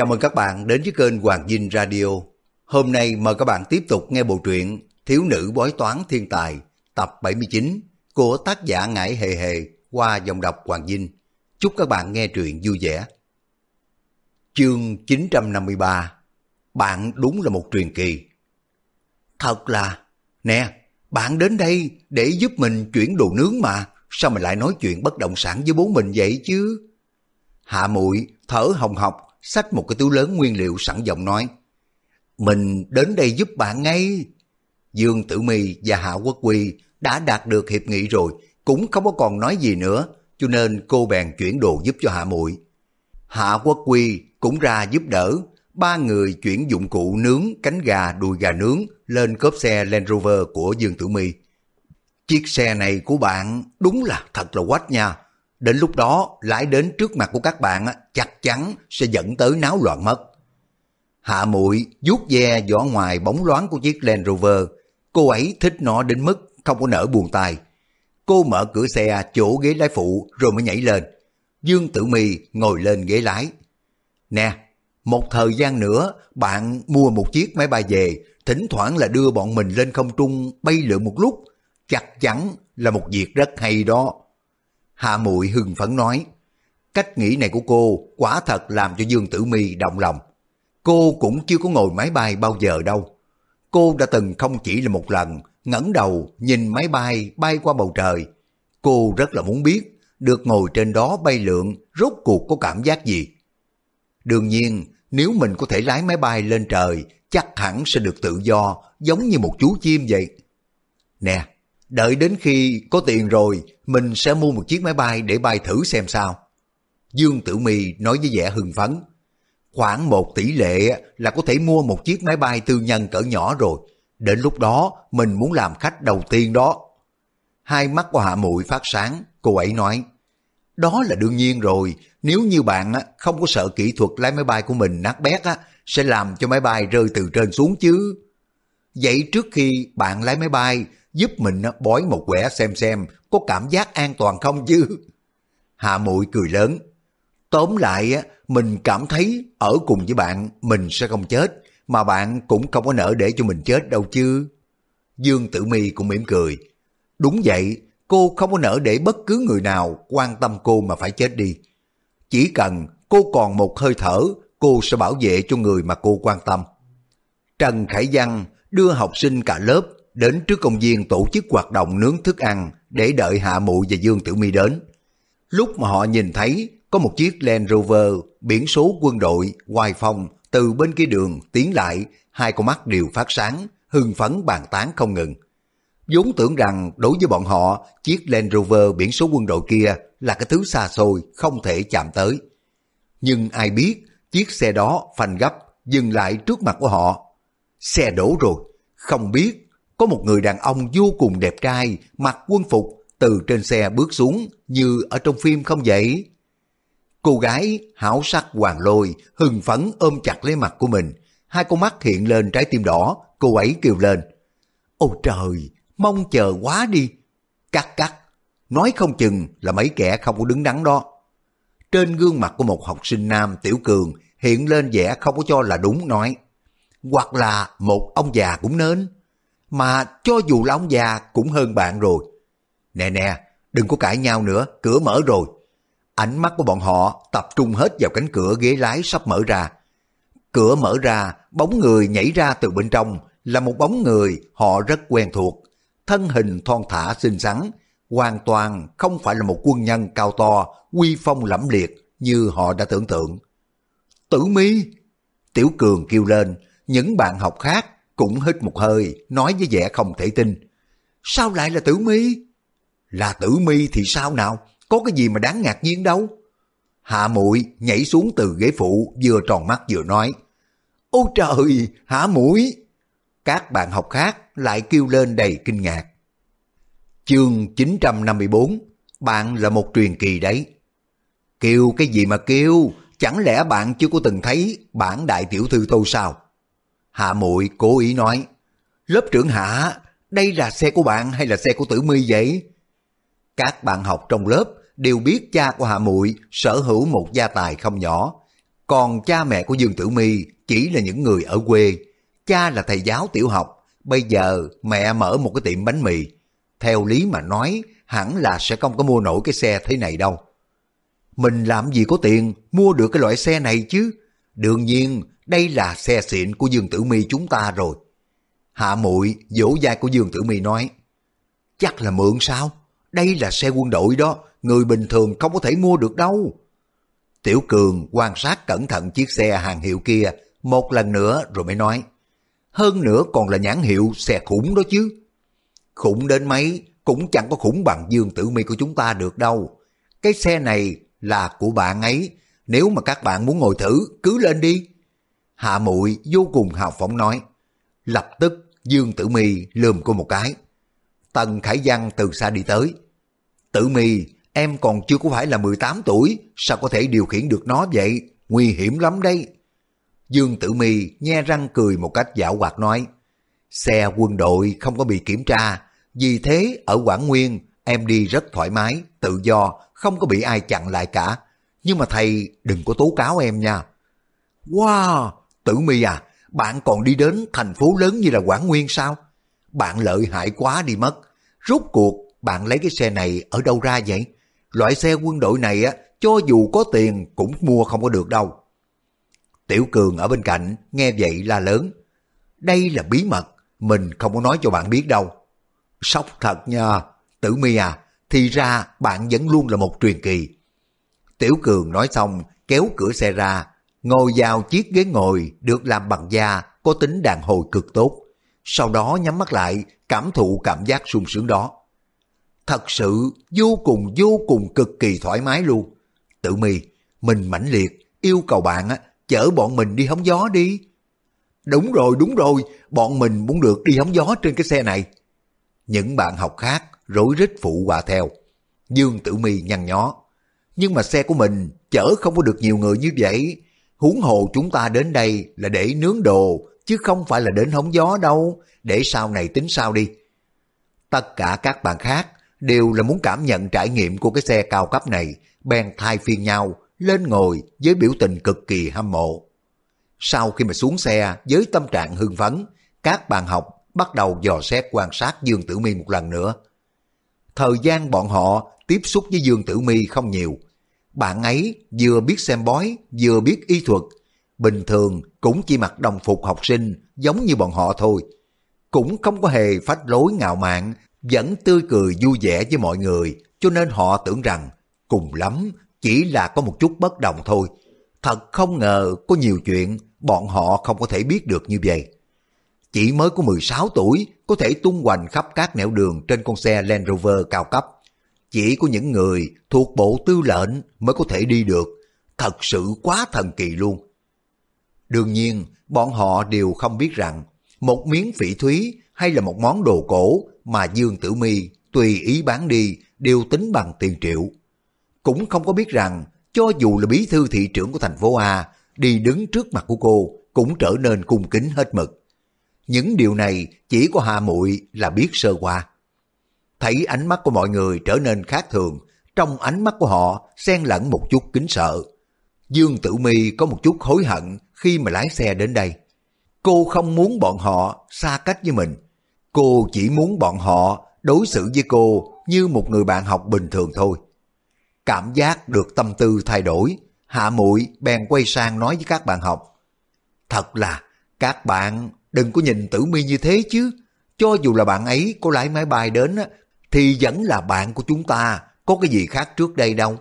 Chào mừng các bạn đến với kênh Hoàng Dinh Radio. Hôm nay mời các bạn tiếp tục nghe bộ truyện Thiếu nữ bói toán thiên tài tập 79 của tác giả Ngải Hề Hề qua dòng đọc Hoàng Dinh. Chúc các bạn nghe truyện vui vẻ. Chương 953 Bạn đúng là một truyền kỳ. Thật là, nè, bạn đến đây để giúp mình chuyển đồ nướng mà, sao mà lại nói chuyện bất động sản với bố mình vậy chứ? Hạ muội thở hồng hộc, xách một cái túi lớn nguyên liệu sẵn giọng nói. Mình đến đây giúp bạn ngay. Dương Tử Mi và Hạ Quốc Quy đã đạt được hiệp nghị rồi, cũng không có còn nói gì nữa, cho nên cô bèn chuyển đồ giúp cho Hạ muội. Hạ Quốc Quy cũng ra giúp đỡ, ba người chuyển dụng cụ nướng cánh gà đùi gà nướng lên cốp xe Land Rover của Dương Tử Mi. Chiếc xe này của bạn đúng là thật là quách nha. Đến lúc đó lái đến trước mặt của các bạn chắc chắn sẽ dẫn tới náo loạn mất. Hạ muội vuốt ve vỏ ngoài bóng loáng của chiếc Land Rover. Cô ấy thích nó đến mức không có nở buồn tay. Cô mở cửa xe chỗ ghế lái phụ rồi mới nhảy lên. Dương Tử Mi ngồi lên ghế lái. Nè, một thời gian nữa bạn mua một chiếc máy bay về, thỉnh thoảng là đưa bọn mình lên không trung bay lượn một lúc. Chắc chắn là một việc rất hay đó. Hạ Muội hưng phấn nói, cách nghĩ này của cô quả thật làm cho Dương Tử Mi động lòng. Cô cũng chưa có ngồi máy bay bao giờ đâu. Cô đã từng không chỉ là một lần ngẩng đầu nhìn máy bay bay qua bầu trời. Cô rất là muốn biết được ngồi trên đó bay lượn rốt cuộc có cảm giác gì. Đương nhiên, nếu mình có thể lái máy bay lên trời, chắc hẳn sẽ được tự do, giống như một chú chim vậy. Nè, đợi đến khi có tiền rồi, mình sẽ mua một chiếc máy bay để bay thử xem sao. Dương Tử Mì nói với vẻ hưng phấn. Khoảng một tỷ lệ là có thể mua một chiếc máy bay tư nhân cỡ nhỏ rồi. Đến lúc đó mình muốn làm khách đầu tiên đó. Hai mắt của Hạ Muội phát sáng, cô ấy nói. Đó là đương nhiên rồi, nếu như bạn không có sợ kỹ thuật lái máy bay của mình nát bét á, sẽ làm cho máy bay rơi từ trên xuống chứ. Vậy trước khi bạn lái máy bay, giúp mình bói một quẻ xem xem có cảm giác an toàn không chứ. Hạ Muội cười lớn. Tóm lại, mình cảm thấy ở cùng với bạn mình sẽ không chết, mà bạn cũng không có nỡ để cho mình chết đâu chứ. Dương Tử Mi cũng mỉm cười. Đúng vậy, cô không có nỡ để bất cứ người nào quan tâm cô mà phải chết đi. Chỉ cần cô còn một hơi thở, cô sẽ bảo vệ cho người mà cô quan tâm. Trần Khải Văn đưa học sinh cả lớp đến trước công viên tổ chức hoạt động nướng thức ăn để đợi Hạ Mụ và Dương Tử Mi đến. Lúc mà họ nhìn thấy có một chiếc Land Rover biển số quân đội hoài phong từ bên kia đường tiến lại, hai con mắt đều phát sáng, hưng phấn bàn tán không ngừng vốn tưởng rằng đối với bọn họ, chiếc Land Rover biển số quân đội kia là cái thứ xa xôi, không thể chạm tới. Nhưng ai biết, chiếc xe đó phanh gấp, dừng lại trước mặt của họ. Xe đổ rồi, không biết, có một người đàn ông vô cùng đẹp trai, mặc quân phục, từ trên xe bước xuống như ở trong phim không vậy? Cô gái hảo sắc hoàng lôi, hừng phấn ôm chặt lấy mặt của mình. Hai con mắt hiện lên trái tim đỏ, cô ấy kêu lên. Ôi trời, mong chờ quá đi. Cắt cắt, nói không chừng là mấy kẻ không có đứng đắn đó. Trên gương mặt của một học sinh nam Tiểu Cường hiện lên vẻ không có cho là đúng nói. Hoặc là một ông già cũng nên. Mà cho dù là ông già cũng hơn bạn rồi. Nè nè, đừng có cãi nhau nữa, cửa mở rồi. Ánh mắt của bọn họ tập trung hết vào cánh cửa ghế lái sắp mở ra. Cửa mở ra, bóng người nhảy ra từ bên trong là một bóng người họ rất quen thuộc thân hình thon thả xinh xắn, hoàn toàn không phải là một quân nhân cao to, uy phong lẫm liệt như họ đã tưởng tượng. Tử mi! Tiểu Cường kêu lên, những bạn học khác cũng hít một hơi, nói với vẻ không thể tin. Sao lại là tử mi? Là tử mi thì sao nào? Có cái gì mà đáng ngạc nhiên đâu? Hạ muội nhảy xuống từ ghế phụ vừa tròn mắt vừa nói. Ôi trời, hạ mũi! Các bạn học khác lại kêu lên đầy kinh ngạc. Chương 954 Bạn là một truyền kỳ đấy. Kêu cái gì mà kêu? Chẳng lẽ bạn chưa có từng thấy bản đại tiểu thư tôi sao? Hạ muội cố ý nói. Lớp trưởng Hạ, đây là xe của bạn hay là xe của tử mi vậy? Các bạn học trong lớp đều biết cha của Hạ muội sở hữu một gia tài không nhỏ. Còn cha mẹ của Dương Tử Mi chỉ là những người ở quê. Cha là thầy giáo tiểu học, bây giờ mẹ mở một cái tiệm bánh mì. Theo lý mà nói, hẳn là sẽ không có mua nổi cái xe thế này đâu. Mình làm gì có tiền mua được cái loại xe này chứ? Đương nhiên, đây là xe xịn của Dương Tử Mi chúng ta rồi. Hạ muội vỗ vai của Dương Tử Mi nói, chắc là mượn sao? Đây là xe quân đội đó, người bình thường không có thể mua được đâu. Tiểu Cường quan sát cẩn thận chiếc xe hàng hiệu kia một lần nữa rồi mới nói, hơn nữa còn là nhãn hiệu xe khủng đó chứ. Khủng đến mấy cũng chẳng có khủng bằng Dương Tử Mi của chúng ta được đâu. Cái xe này là của bạn ấy, nếu mà các bạn muốn ngồi thử, cứ lên đi. Hạ muội vô cùng hào phóng nói. Lập tức Dương Tử Mi lườm cô một cái. Tần Khải Văn từ xa đi tới. Tử Mi, em còn chưa có phải là 18 tuổi, sao có thể điều khiển được nó vậy? Nguy hiểm lắm đây. Dương Tử Mi nhe răng cười một cách dạo hoạt nói. Xe quân đội không có bị kiểm tra, vì thế ở Quảng Nguyên em đi rất thoải mái, tự do, không có bị ai chặn lại cả. Nhưng mà thầy đừng có tố cáo em nha. Wow, Tử Mi à, bạn còn đi đến thành phố lớn như là Quảng Nguyên sao? Bạn lợi hại quá đi mất. Rốt cuộc bạn lấy cái xe này ở đâu ra vậy? Loại xe quân đội này á, cho dù có tiền cũng mua không có được đâu. Tiểu Cường ở bên cạnh nghe vậy la lớn. Đây là bí mật, mình không có nói cho bạn biết đâu. Sốc thật nha, Tử Mi à, thì ra bạn vẫn luôn là một truyền kỳ. Tiểu Cường nói xong kéo cửa xe ra, ngồi vào chiếc ghế ngồi được làm bằng da có tính đàn hồi cực tốt. Sau đó nhắm mắt lại cảm thụ cảm giác sung sướng đó. Thật sự vô cùng vô cùng cực kỳ thoải mái luôn. Tử mi, mình mãnh liệt yêu cầu bạn á, chở bọn mình đi hóng gió đi. Đúng rồi, đúng rồi, bọn mình muốn được đi hóng gió trên cái xe này. Những bạn học khác rối rít phụ hòa theo. Dương Tử Mi nhăn nhó. Nhưng mà xe của mình chở không có được nhiều người như vậy. Huống hồ chúng ta đến đây là để nướng đồ, chứ không phải là đến hóng gió đâu. Để sau này tính sao đi. Tất cả các bạn khác đều là muốn cảm nhận trải nghiệm của cái xe cao cấp này, bèn thay phiên nhau, lên ngồi với biểu tình cực kỳ hâm mộ. Sau khi mà xuống xe với tâm trạng hưng phấn, các bạn học bắt đầu dò xét quan sát Dương Tử Mi một lần nữa. Thời gian bọn họ tiếp xúc với Dương Tử Mi không nhiều. Bạn ấy vừa biết xem bói, vừa biết y thuật. Bình thường cũng chỉ mặc đồng phục học sinh giống như bọn họ thôi. Cũng không có hề phách lối ngạo mạn, vẫn tươi cười vui vẻ với mọi người, cho nên họ tưởng rằng cùng lắm chỉ là có một chút bất đồng thôi. Thật không ngờ có nhiều chuyện bọn họ không có thể biết được như vậy. Chỉ mới có 16 tuổi có thể tung hoành khắp các nẻo đường trên con xe Land Rover cao cấp. Chỉ có những người thuộc bộ tư lệnh mới có thể đi được. Thật sự quá thần kỳ luôn. Đương nhiên, bọn họ đều không biết rằng một miếng phỉ thúy hay là một món đồ cổ mà Dương Tử Mi tùy ý bán đi đều tính bằng tiền triệu. Cũng không có biết rằng cho dù là bí thư thị trưởng của thành phố A đi đứng trước mặt của cô cũng trở nên cung kính hết mực. Những điều này chỉ có Hà Muội là biết sơ qua. Thấy ánh mắt của mọi người trở nên khác thường, trong ánh mắt của họ xen lẫn một chút kính sợ. Dương Tử Mi có một chút hối hận khi mà lái xe đến đây. Cô không muốn bọn họ xa cách với mình. Cô chỉ muốn bọn họ đối xử với cô như một người bạn học bình thường thôi. Cảm giác được tâm tư thay đổi, Hạ Muội bèn quay sang nói với các bạn học. Thật là các bạn đừng có nhìn Tử Mi như thế chứ. Cho dù là bạn ấy có lái máy bay đến thì vẫn là bạn của chúng ta, có cái gì khác trước đây đâu.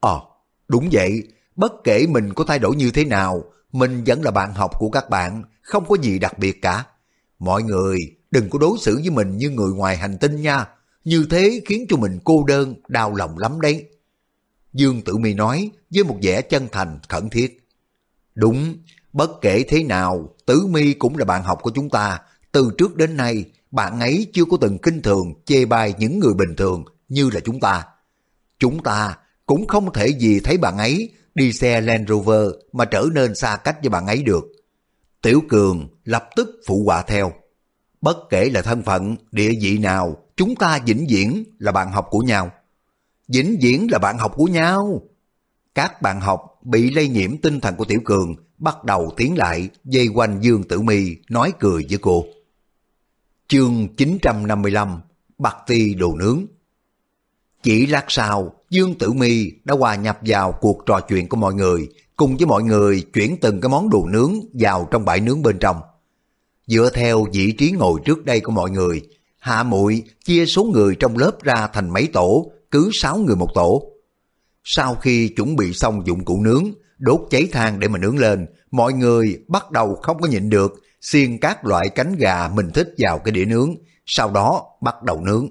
Ờ, đúng vậy, bất kể mình có thay đổi như thế nào, mình vẫn là bạn học của các bạn, không có gì đặc biệt cả. Mọi người đừng có đối xử với mình như người ngoài hành tinh nha, như thế khiến cho mình cô đơn, đau lòng lắm đấy. Dương Tử Mi nói với một vẻ chân thành, khẩn thiết. Đúng, bất kể thế nào, Tử Mi cũng là bạn học của chúng ta. Từ trước đến nay, bạn ấy chưa có từng kinh thường chê bai những người bình thường như là chúng ta. Chúng ta cũng không thể gì thấy bạn ấy đi xe Land Rover mà trở nên xa cách với bạn ấy được. Tiểu Cường lập tức phụ họa theo. Bất kể là thân phận, địa vị nào, chúng ta vĩnh viễn là bạn học của nhau. Vĩnh viễn là bạn học của nhau. Các bạn học bị lây nhiễm tinh thần của Tiểu Cường, bắt đầu tiến lại, dây quanh Dương Tử Mi nói cười với cô. Chương 955 Bạc ti đồ nướng Chỉ lát sau, Dương Tử Mi đã hòa nhập vào cuộc trò chuyện của mọi người, cùng với mọi người chuyển từng cái món đồ nướng vào trong bãi nướng bên trong. Dựa theo vị trí ngồi trước đây của mọi người, Hạ Muội chia số người trong lớp ra thành mấy tổ, cứ 6 người một tổ. Sau khi chuẩn bị xong dụng cụ nướng, đốt cháy than để mà nướng lên, mọi người bắt đầu không có nhịn được, xiên các loại cánh gà mình thích vào cái đĩa nướng, sau đó bắt đầu nướng.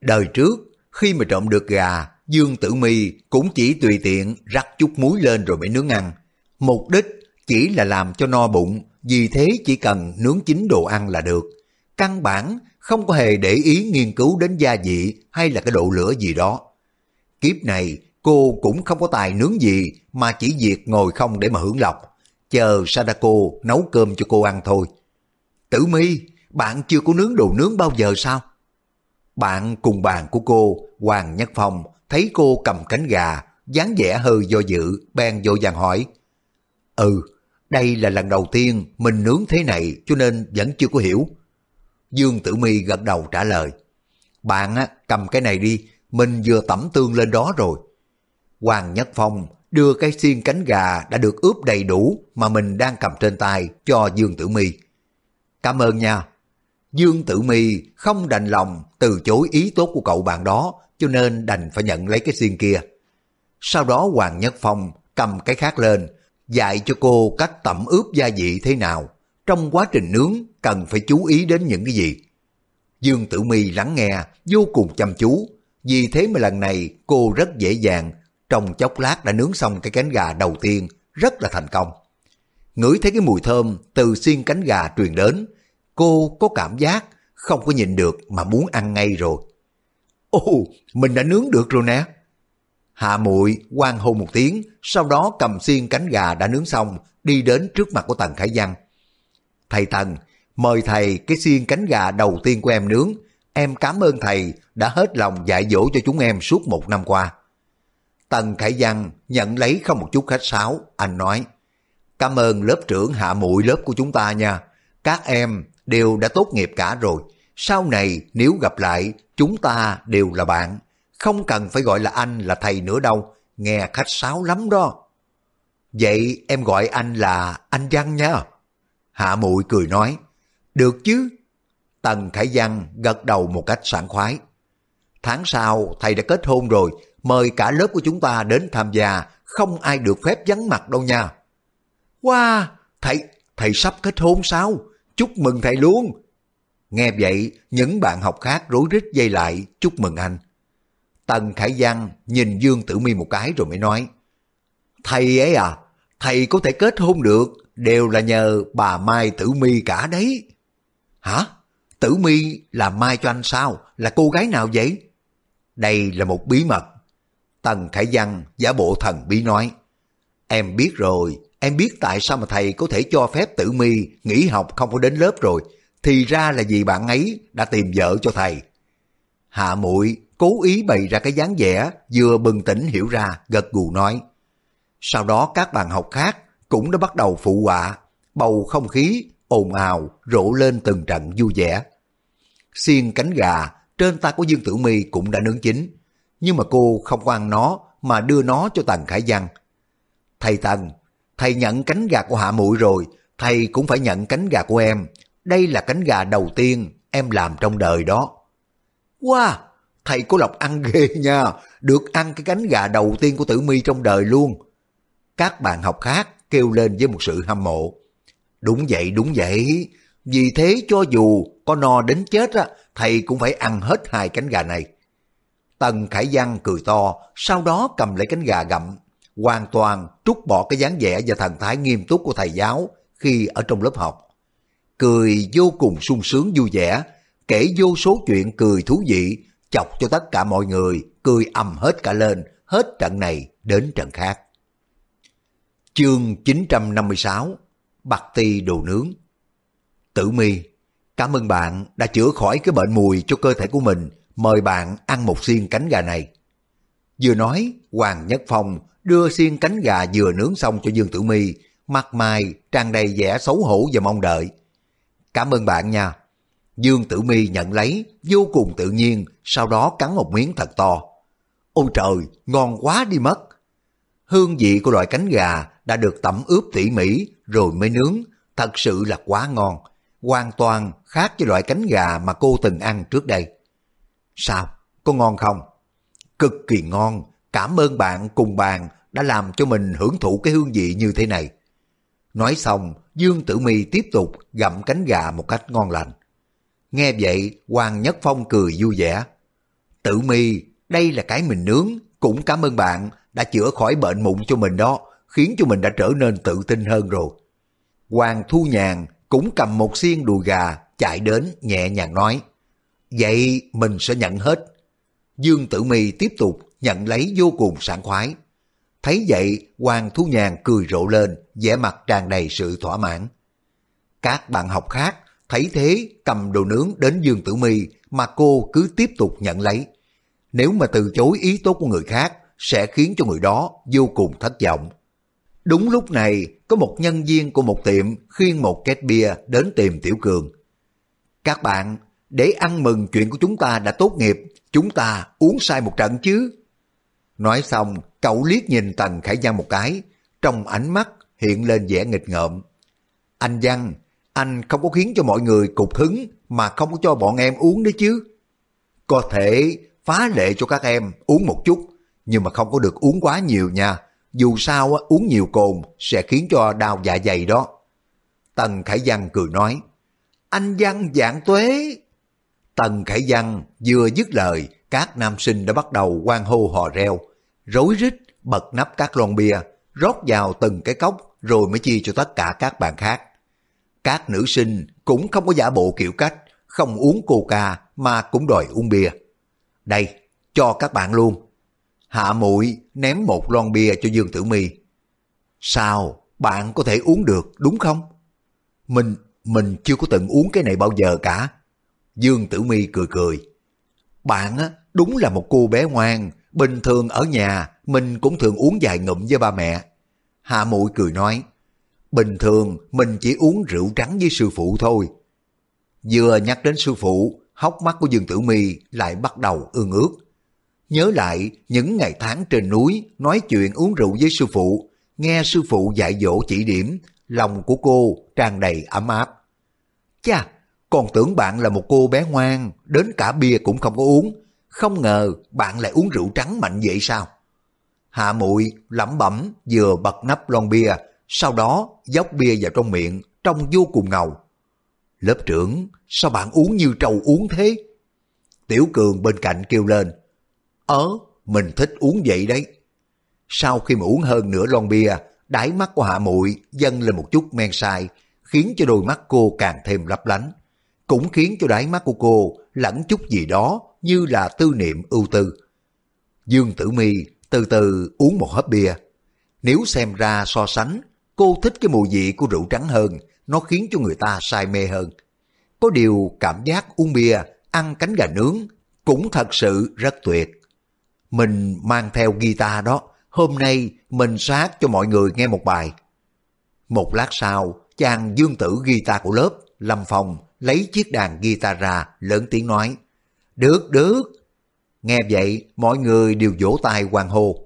Đời trước, khi mà trộm được gà, Dương Tử Mi cũng chỉ tùy tiện rắc chút muối lên rồi mới nướng ăn. Mục đích chỉ là làm cho no bụng, vì thế chỉ cần nướng chín đồ ăn là được. Căn bản không có hề để ý nghiên cứu đến gia vị hay là cái độ lửa gì đó. Kiếp này cô cũng không có tài nướng gì mà chỉ việc ngồi không để mà hưởng lộc, chờ Sadako nấu cơm cho cô ăn thôi. Tử mi, bạn chưa có nướng đồ nướng bao giờ sao? Bạn cùng bàn của cô, Hoàng Nhất Phong, thấy cô cầm cánh gà, dáng vẻ hơi do dự, bèn vô vàng hỏi. Ừ, đây là lần đầu tiên mình nướng thế này cho nên vẫn chưa có hiểu. Dương Tử Mi gật đầu trả lời. Bạn á, cầm cái này đi, mình vừa tẩm tương lên đó rồi. Hoàng Nhất Phong đưa cái xiên cánh gà đã được ướp đầy đủ mà mình đang cầm trên tay cho Dương Tử Mi. Cảm ơn nha. Dương Tử Mi không đành lòng từ chối ý tốt của cậu bạn đó cho nên đành phải nhận lấy cái xiên kia. Sau đó Hoàng Nhất Phong cầm cái khác lên, dạy cho cô cách tẩm ướp gia vị thế nào. Trong quá trình nướng cần phải chú ý đến những cái gì. Dương Tử Mi lắng nghe vô cùng chăm chú, vì thế mà lần này cô rất dễ dàng, trong chốc lát đã nướng xong cái cánh gà đầu tiên, rất là thành công. Ngửi thấy cái mùi thơm từ xiên cánh gà truyền đến, cô có cảm giác không có nhìn được mà muốn ăn ngay rồi. Ồ, mình đã nướng được rồi nè. Hạ muội quan hô một tiếng, sau đó cầm xiên cánh gà đã nướng xong, đi đến trước mặt của Tần Khải Văn. Thầy Tần, mời thầy cái xiên cánh gà đầu tiên của em nướng. Em cảm ơn thầy đã hết lòng dạy dỗ cho chúng em suốt một năm qua. Tần Khải Văn nhận lấy không một chút khách sáo, anh nói, Cảm ơn lớp trưởng hạ muội lớp của chúng ta nha. Các em đều đã tốt nghiệp cả rồi. Sau này nếu gặp lại, chúng ta đều là bạn. Không cần phải gọi là anh là thầy nữa đâu. Nghe khách sáo lắm đó. Vậy em gọi anh là anh Văn nha. Hạ muội cười nói. Được chứ. Tần Khải Văn gật đầu một cách sảng khoái. Tháng sau thầy đã kết hôn rồi, mời cả lớp của chúng ta đến tham gia, không ai được phép vắng mặt đâu nha. Wow, thầy, thầy sắp kết hôn sao? Chúc mừng thầy luôn. Nghe vậy, những bạn học khác rối rít dây lại, chúc mừng anh. Tần Khải Giang nhìn Dương Tử Mi một cái rồi mới nói, Thầy ấy à, thầy có thể kết hôn được, đều là nhờ bà Mai Tử Mi cả đấy. Hả? Tử Mi là Mai cho anh sao? Là cô gái nào vậy? Đây là một bí mật. Tần Khải Văn giả bộ thần bí nói, Em biết rồi, em biết tại sao mà thầy có thể cho phép tử mi nghỉ học không có đến lớp rồi, thì ra là vì bạn ấy đã tìm vợ cho thầy. Hạ muội cố ý bày ra cái dáng vẻ vừa bừng tỉnh hiểu ra, gật gù nói. Sau đó các bạn học khác cũng đã bắt đầu phụ họa, bầu không khí ồn ào rộ lên từng trận vui vẻ. Xiên cánh gà trên tay của Dương Tử Mi cũng đã nướng chín, nhưng mà cô không quan ăn nó mà đưa nó cho Tần Khải Văn. Thầy Tần, thầy nhận cánh gà của Hạ Muội rồi, thầy cũng phải nhận cánh gà của em. Đây là cánh gà đầu tiên em làm trong đời đó. Wow, thầy của lộc ăn ghê nha, được ăn cái cánh gà đầu tiên của Tử Mi trong đời luôn. Các bạn học khác kêu lên với một sự hâm mộ. Đúng vậy, đúng vậy. Vì thế cho dù có no đến chết á, thầy cũng phải ăn hết hai cánh gà này. Tần Khải Văn cười to, sau đó cầm lấy cánh gà gặm, hoàn toàn trút bỏ cái dáng vẻ và thần thái nghiêm túc của thầy giáo khi ở trong lớp học. Cười vô cùng sung sướng vui vẻ, kể vô số chuyện cười thú vị, chọc cho tất cả mọi người cười ầm hết cả lên, hết trận này đến trận khác. Chương 956 Bạc ti đồ nướng Tử mi Cảm ơn bạn đã chữa khỏi cái bệnh mùi cho cơ thể của mình, mời bạn ăn một xiên cánh gà này. Vừa nói, Hoàng Nhất Phong đưa xiên cánh gà vừa nướng xong cho Dương Tử Mi, mặt mày tràn đầy vẻ xấu hổ và mong đợi. Cảm ơn bạn nha. Dương Tử Mi nhận lấy, vô cùng tự nhiên, sau đó cắn một miếng thật to. Ôi trời, ngon quá đi mất. Hương vị của loại cánh gà đã được tẩm ướp tỉ mỉ rồi mới nướng, thật sự là quá ngon. Hoàn toàn khác với loại cánh gà mà cô từng ăn trước đây. Sao? Có ngon không? Cực kỳ ngon, cảm ơn bạn cùng bàn đã làm cho mình hưởng thụ cái hương vị như thế này. Nói xong, Dương Tử Mi tiếp tục gặm cánh gà một cách ngon lành. Nghe vậy, Hoàng Nhất Phong cười vui vẻ. Tử Mi, đây là cái mình nướng, cũng cảm ơn bạn đã chữa khỏi bệnh mụn cho mình đó, khiến cho mình đã trở nên tự tin hơn rồi. Hoàng Thu Nhàn cũng cầm một xiên đùi gà chạy đến nhẹ nhàng nói. Vậy mình sẽ nhận hết. Dương Tử Mi tiếp tục nhận lấy vô cùng sảng khoái. Thấy vậy, Hoàng Thu Nhàn cười rộ lên, vẻ mặt tràn đầy sự thỏa mãn. Các bạn học khác thấy thế cầm đồ nướng đến Dương Tử Mi mà cô cứ tiếp tục nhận lấy. Nếu mà từ chối ý tốt của người khác sẽ khiến cho người đó vô cùng thất vọng. Đúng lúc này, có một nhân viên của một tiệm khiêng một két bia đến tìm Tiểu Cường. Các bạn, để ăn mừng chuyện của chúng ta đã tốt nghiệp, chúng ta uống sai một trận chứ. Nói xong, cậu liếc nhìn Tần Khải Văn một cái, trong ánh mắt hiện lên vẻ nghịch ngợm. Anh Văn, anh không có khiến cho mọi người cục hứng mà không có cho bọn em uống đấy chứ. Có thể phá lệ cho các em uống một chút, nhưng mà không có được uống quá nhiều nha. Dù sao uống nhiều cồn sẽ khiến cho đau dạ dày đó. Tần Khải Văn cười nói, anh Văn dạng tuế. Tần Khải Văn vừa dứt lời, các nam sinh đã bắt đầu quan hô hò reo, rối rít bật nắp các lon bia, rót vào từng cái cốc rồi mới chia cho tất cả các bạn khác. Các nữ sinh cũng không có giả bộ kiểu cách, không uống coca mà cũng đòi uống bia. Đây, cho các bạn luôn. Hạ muội ném một lon bia cho Dương Tử Mi. Sao, bạn có thể uống được đúng không? Mình, mình chưa có từng uống cái này bao giờ cả. Dương Tử Mi cười cười. Bạn á, đúng là một cô bé ngoan, bình thường ở nhà mình cũng thường uống vài ngụm với ba mẹ. Hạ muội cười nói, bình thường mình chỉ uống rượu trắng với sư phụ thôi. Vừa nhắc đến sư phụ, hốc mắt của Dương Tử Mi lại bắt đầu ương ước. Nhớ lại những ngày tháng trên núi nói chuyện uống rượu với sư phụ, nghe sư phụ dạy dỗ chỉ điểm, lòng của cô tràn đầy ấm áp. Chà, còn tưởng bạn là một cô bé ngoan, đến cả bia cũng không có uống. Không ngờ bạn lại uống rượu trắng mạnh vậy sao? Hạ muội lẩm bẩm vừa bật nắp lon bia, sau đó dốc bia vào trong miệng, trông vô cùng ngầu. Lớp trưởng, sao bạn uống như trâu uống thế? Tiểu Cường bên cạnh kêu lên. Ờ, mình thích uống vậy đấy. Sau khi mà uống hơn nửa lon bia, đáy mắt của hạ muội dâng lên một chút men sai, khiến cho đôi mắt cô càng thêm lấp lánh cũng khiến cho đáy mắt của cô lẫn chút gì đó như là tư niệm ưu tư. Dương Tử Mi từ từ uống một hớp bia. Nếu xem ra so sánh, cô thích cái mùi vị của rượu trắng hơn, nó khiến cho người ta say mê hơn. Có điều cảm giác uống bia, ăn cánh gà nướng cũng thật sự rất tuyệt. Mình mang theo guitar đó, hôm nay mình sát cho mọi người nghe một bài. Một lát sau, chàng dương tử guitar của lớp, Lâm Phong lấy chiếc đàn guitar ra, lớn tiếng nói, Được, được. Nghe vậy, mọi người đều vỗ tay hoan hô.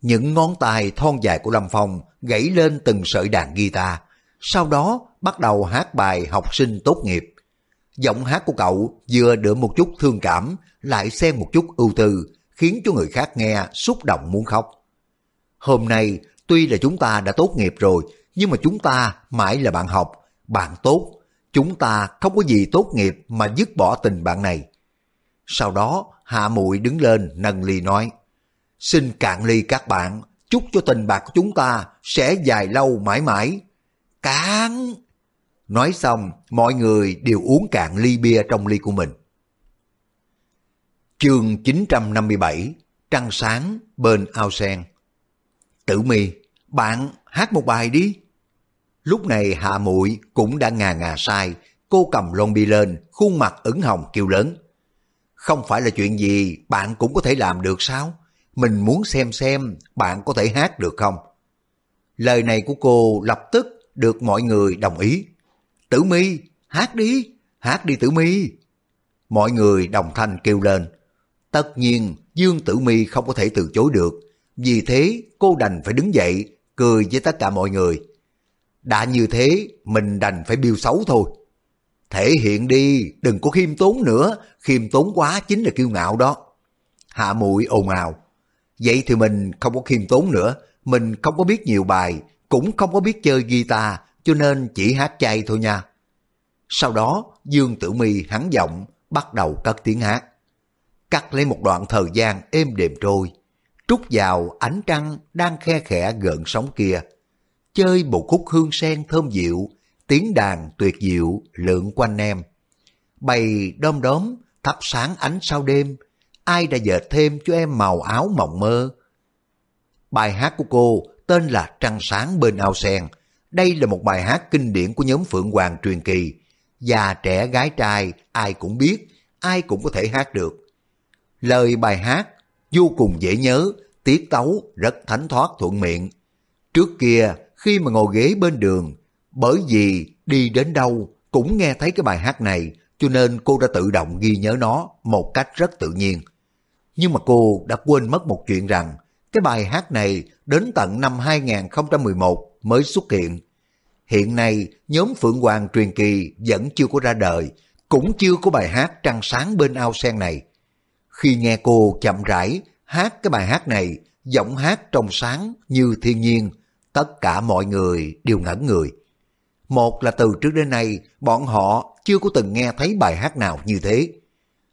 Những ngón tay thon dài của Lâm Phong gãy lên từng sợi đàn guitar, sau đó bắt đầu hát bài học sinh tốt nghiệp. Giọng hát của cậu vừa đỡ một chút thương cảm, lại xen một chút ưu tư, khiến cho người khác nghe xúc động muốn khóc. Hôm nay, tuy là chúng ta đã tốt nghiệp rồi, nhưng mà chúng ta mãi là bạn học, bạn tốt, chúng ta không có gì tốt nghiệp mà dứt bỏ tình bạn này. Sau đó, Hạ Muội đứng lên nâng ly nói, xin cạn ly các bạn, chúc cho tình bạc của chúng ta sẽ dài lâu mãi mãi. Cạn! Nói xong, mọi người đều uống cạn ly bia trong ly của mình. Chương 957 Trăng sáng bên ao sen Tử mi, bạn hát một bài đi. Lúc này hạ muội cũng đã ngà ngà sai, cô cầm lon bi lên, khuôn mặt ửng hồng kêu lớn. Không phải là chuyện gì bạn cũng có thể làm được sao? mình muốn xem xem bạn có thể hát được không. Lời này của cô lập tức được mọi người đồng ý. Tử mi, hát đi, hát đi Tử mi. Mọi người đồng thanh kêu lên. Tất nhiên Dương Tử Mi không có thể từ chối được, vì thế cô đành phải đứng dậy, cười với tất cả mọi người. Đã như thế, mình đành phải biêu xấu thôi. Thể hiện đi, đừng có khiêm tốn nữa, khiêm tốn quá chính là kiêu ngạo đó. Hạ muội ồn ào. Vậy thì mình không có khiêm tốn nữa, mình không có biết nhiều bài, cũng không có biết chơi guitar, cho nên chỉ hát chay thôi nha. Sau đó, Dương Tử Mi hắn giọng, bắt đầu cất tiếng hát. Cắt lấy một đoạn thời gian êm đềm trôi, trút vào ánh trăng đang khe khẽ gợn sóng kia. Chơi một khúc hương sen thơm dịu, tiếng đàn tuyệt diệu lượn quanh em. Bày đom đóm, thắp sáng ánh sao đêm, ai đã dệt thêm cho em màu áo mộng mơ. Bài hát của cô tên là Trăng sáng bên ao sen. Đây là một bài hát kinh điển của nhóm Phượng Hoàng truyền kỳ. Già trẻ gái trai ai cũng biết, ai cũng có thể hát được. Lời bài hát vô cùng dễ nhớ, tiết tấu rất thánh thoát thuận miệng. Trước kia khi mà ngồi ghế bên đường, bởi vì đi đến đâu cũng nghe thấy cái bài hát này cho nên cô đã tự động ghi nhớ nó một cách rất tự nhiên. Nhưng mà cô đã quên mất một chuyện rằng cái bài hát này đến tận năm 2011 mới xuất hiện. Hiện nay nhóm Phượng Hoàng truyền kỳ vẫn chưa có ra đời, cũng chưa có bài hát trăng sáng bên ao sen này. Khi nghe cô chậm rãi hát cái bài hát này, giọng hát trong sáng như thiên nhiên, tất cả mọi người đều ngẩn người. Một là từ trước đến nay bọn họ chưa có từng nghe thấy bài hát nào như thế.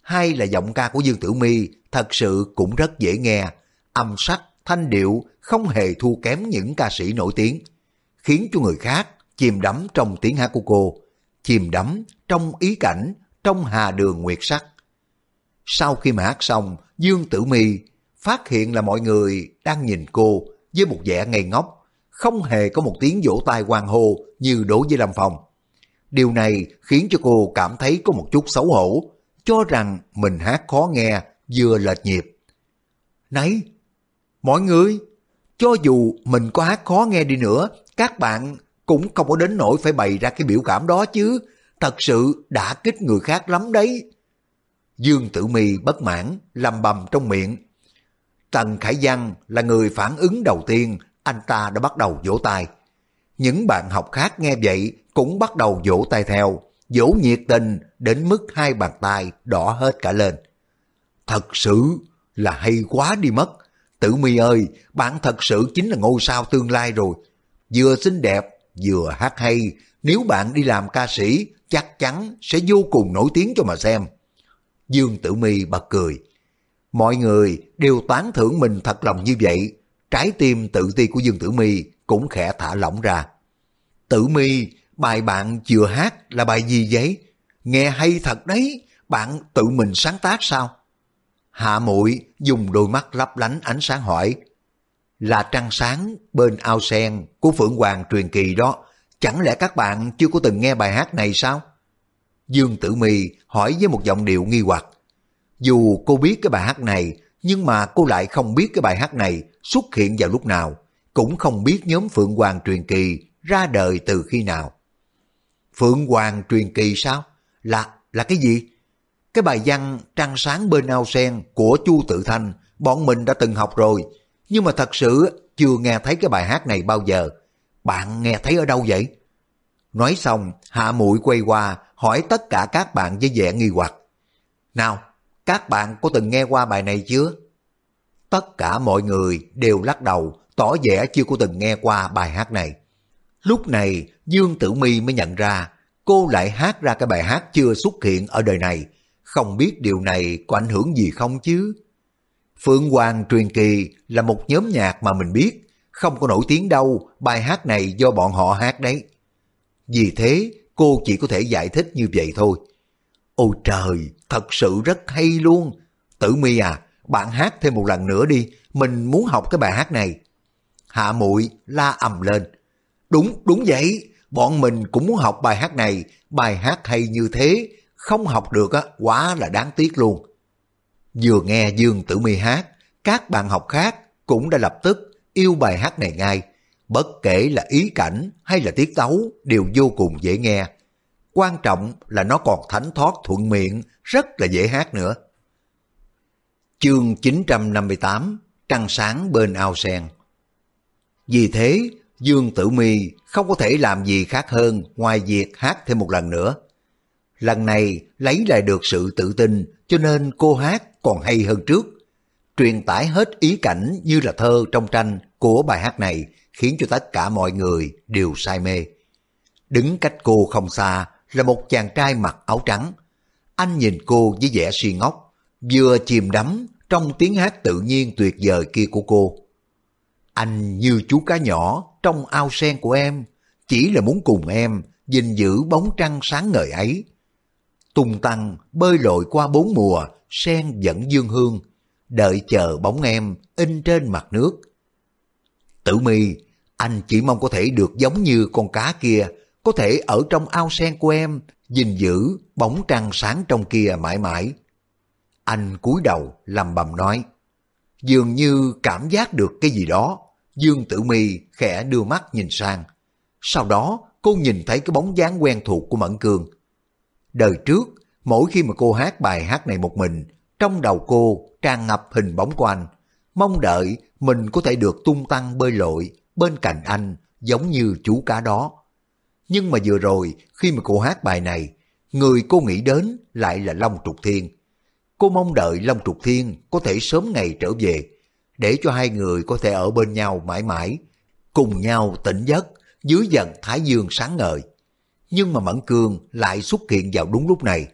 Hai là giọng ca của Dương Tử Mi thật sự cũng rất dễ nghe, âm sắc, thanh điệu không hề thua kém những ca sĩ nổi tiếng, khiến cho người khác chìm đắm trong tiếng hát của cô, chìm đắm trong ý cảnh, trong hà đường nguyệt sắc. Sau khi mà hát xong, Dương Tử Mi phát hiện là mọi người đang nhìn cô với một vẻ ngây ngốc, không hề có một tiếng vỗ tay hoan hô như đối với Lâm Phong. Điều này khiến cho cô cảm thấy có một chút xấu hổ, cho rằng mình hát khó nghe, vừa lệch nhịp. Này, mọi người, cho dù mình có hát khó nghe đi nữa, các bạn cũng không có đến nỗi phải bày ra cái biểu cảm đó chứ, thật sự đã kích người khác lắm đấy. Dương Tử Mi bất mãn, lầm bầm trong miệng. Tần Khải Văn là người phản ứng đầu tiên, anh ta đã bắt đầu vỗ tay. Những bạn học khác nghe vậy cũng bắt đầu vỗ tay theo, vỗ nhiệt tình đến mức hai bàn tay đỏ hết cả lên. Thật sự là hay quá đi mất. Tử Mi ơi, bạn thật sự chính là ngôi sao tương lai rồi. Vừa xinh đẹp, vừa hát hay, nếu bạn đi làm ca sĩ, chắc chắn sẽ vô cùng nổi tiếng cho mà xem. Dương Tử Mi bật cười. Mọi người đều tán thưởng mình thật lòng như vậy, trái tim tự ti của Dương Tử Mi cũng khẽ thả lỏng ra. Tử Mi, bài bạn vừa hát là bài gì vậy? Nghe hay thật đấy, bạn tự mình sáng tác sao? Hạ muội dùng đôi mắt lấp lánh ánh sáng hỏi. Là trăng sáng bên ao sen của Phượng Hoàng truyền kỳ đó, chẳng lẽ các bạn chưa có từng nghe bài hát này sao? Dương Tử Mi hỏi với một giọng điệu nghi hoặc. Dù cô biết cái bài hát này, nhưng mà cô lại không biết cái bài hát này xuất hiện vào lúc nào, cũng không biết nhóm Phượng Hoàng truyền kỳ ra đời từ khi nào. Phượng Hoàng truyền kỳ sao? Là là cái gì? Cái bài văn trăng sáng bên ao sen của Chu Tự Thanh, bọn mình đã từng học rồi, nhưng mà thật sự chưa nghe thấy cái bài hát này bao giờ. Bạn nghe thấy ở đâu vậy? Nói xong, Hạ Muội quay qua hỏi tất cả các bạn với vẻ nghi hoặc. Nào, các bạn có từng nghe qua bài này chưa? Tất cả mọi người đều lắc đầu, tỏ vẻ chưa có từng nghe qua bài hát này. Lúc này, Dương Tử Mi mới nhận ra, cô lại hát ra cái bài hát chưa xuất hiện ở đời này, không biết điều này có ảnh hưởng gì không chứ? Phượng Hoàng truyền kỳ là một nhóm nhạc mà mình biết, không có nổi tiếng đâu, bài hát này do bọn họ hát đấy. Vì thế, cô chỉ có thể giải thích như vậy thôi. Ôi trời, thật sự rất hay luôn. Tử mi à, bạn hát thêm một lần nữa đi, mình muốn học cái bài hát này. Hạ muội la ầm lên. Đúng, đúng vậy, bọn mình cũng muốn học bài hát này, bài hát hay như thế, không học được á, quá là đáng tiếc luôn. Vừa nghe Dương Tử Mi hát, các bạn học khác cũng đã lập tức yêu bài hát này ngay. Bất kể là ý cảnh hay là tiết tấu đều vô cùng dễ nghe. Quan trọng là nó còn thánh thoát thuận miệng, rất là dễ hát nữa. Chương 958 Trăng sáng bên ao sen Vì thế, Dương Tử Mi không có thể làm gì khác hơn ngoài việc hát thêm một lần nữa. Lần này lấy lại được sự tự tin cho nên cô hát còn hay hơn trước. Truyền tải hết ý cảnh như là thơ trong tranh của bài hát này khiến cho tất cả mọi người đều say mê. Đứng cách cô không xa là một chàng trai mặc áo trắng. Anh nhìn cô với vẻ suy ngốc, vừa chìm đắm trong tiếng hát tự nhiên tuyệt vời kia của cô. Anh như chú cá nhỏ trong ao sen của em, chỉ là muốn cùng em gìn giữ bóng trăng sáng ngời ấy. Tung tăng bơi lội qua bốn mùa, sen dẫn dương hương, đợi chờ bóng em in trên mặt nước. Tử mi, anh chỉ mong có thể được giống như con cá kia, có thể ở trong ao sen của em, gìn giữ bóng trăng sáng trong kia mãi mãi. Anh cúi đầu lầm bầm nói, dường như cảm giác được cái gì đó. Dương Tử Mi khẽ đưa mắt nhìn sang. Sau đó cô nhìn thấy cái bóng dáng quen thuộc của Mẫn cường Đời trước, mỗi khi mà cô hát bài hát này một mình, trong đầu cô tràn ngập hình bóng của anh, mong đợi mình có thể được tung tăng bơi lội bên cạnh anh giống như chú cá đó. Nhưng mà vừa rồi khi mà cô hát bài này, người cô nghĩ đến lại là Long Trục Thiên. Cô mong đợi Long Trục Thiên có thể sớm ngày trở về, để cho hai người có thể ở bên nhau mãi mãi, cùng nhau tỉnh giấc dưới dần Thái Dương sáng ngời. Nhưng mà Mẫn Cương lại xuất hiện vào đúng lúc này.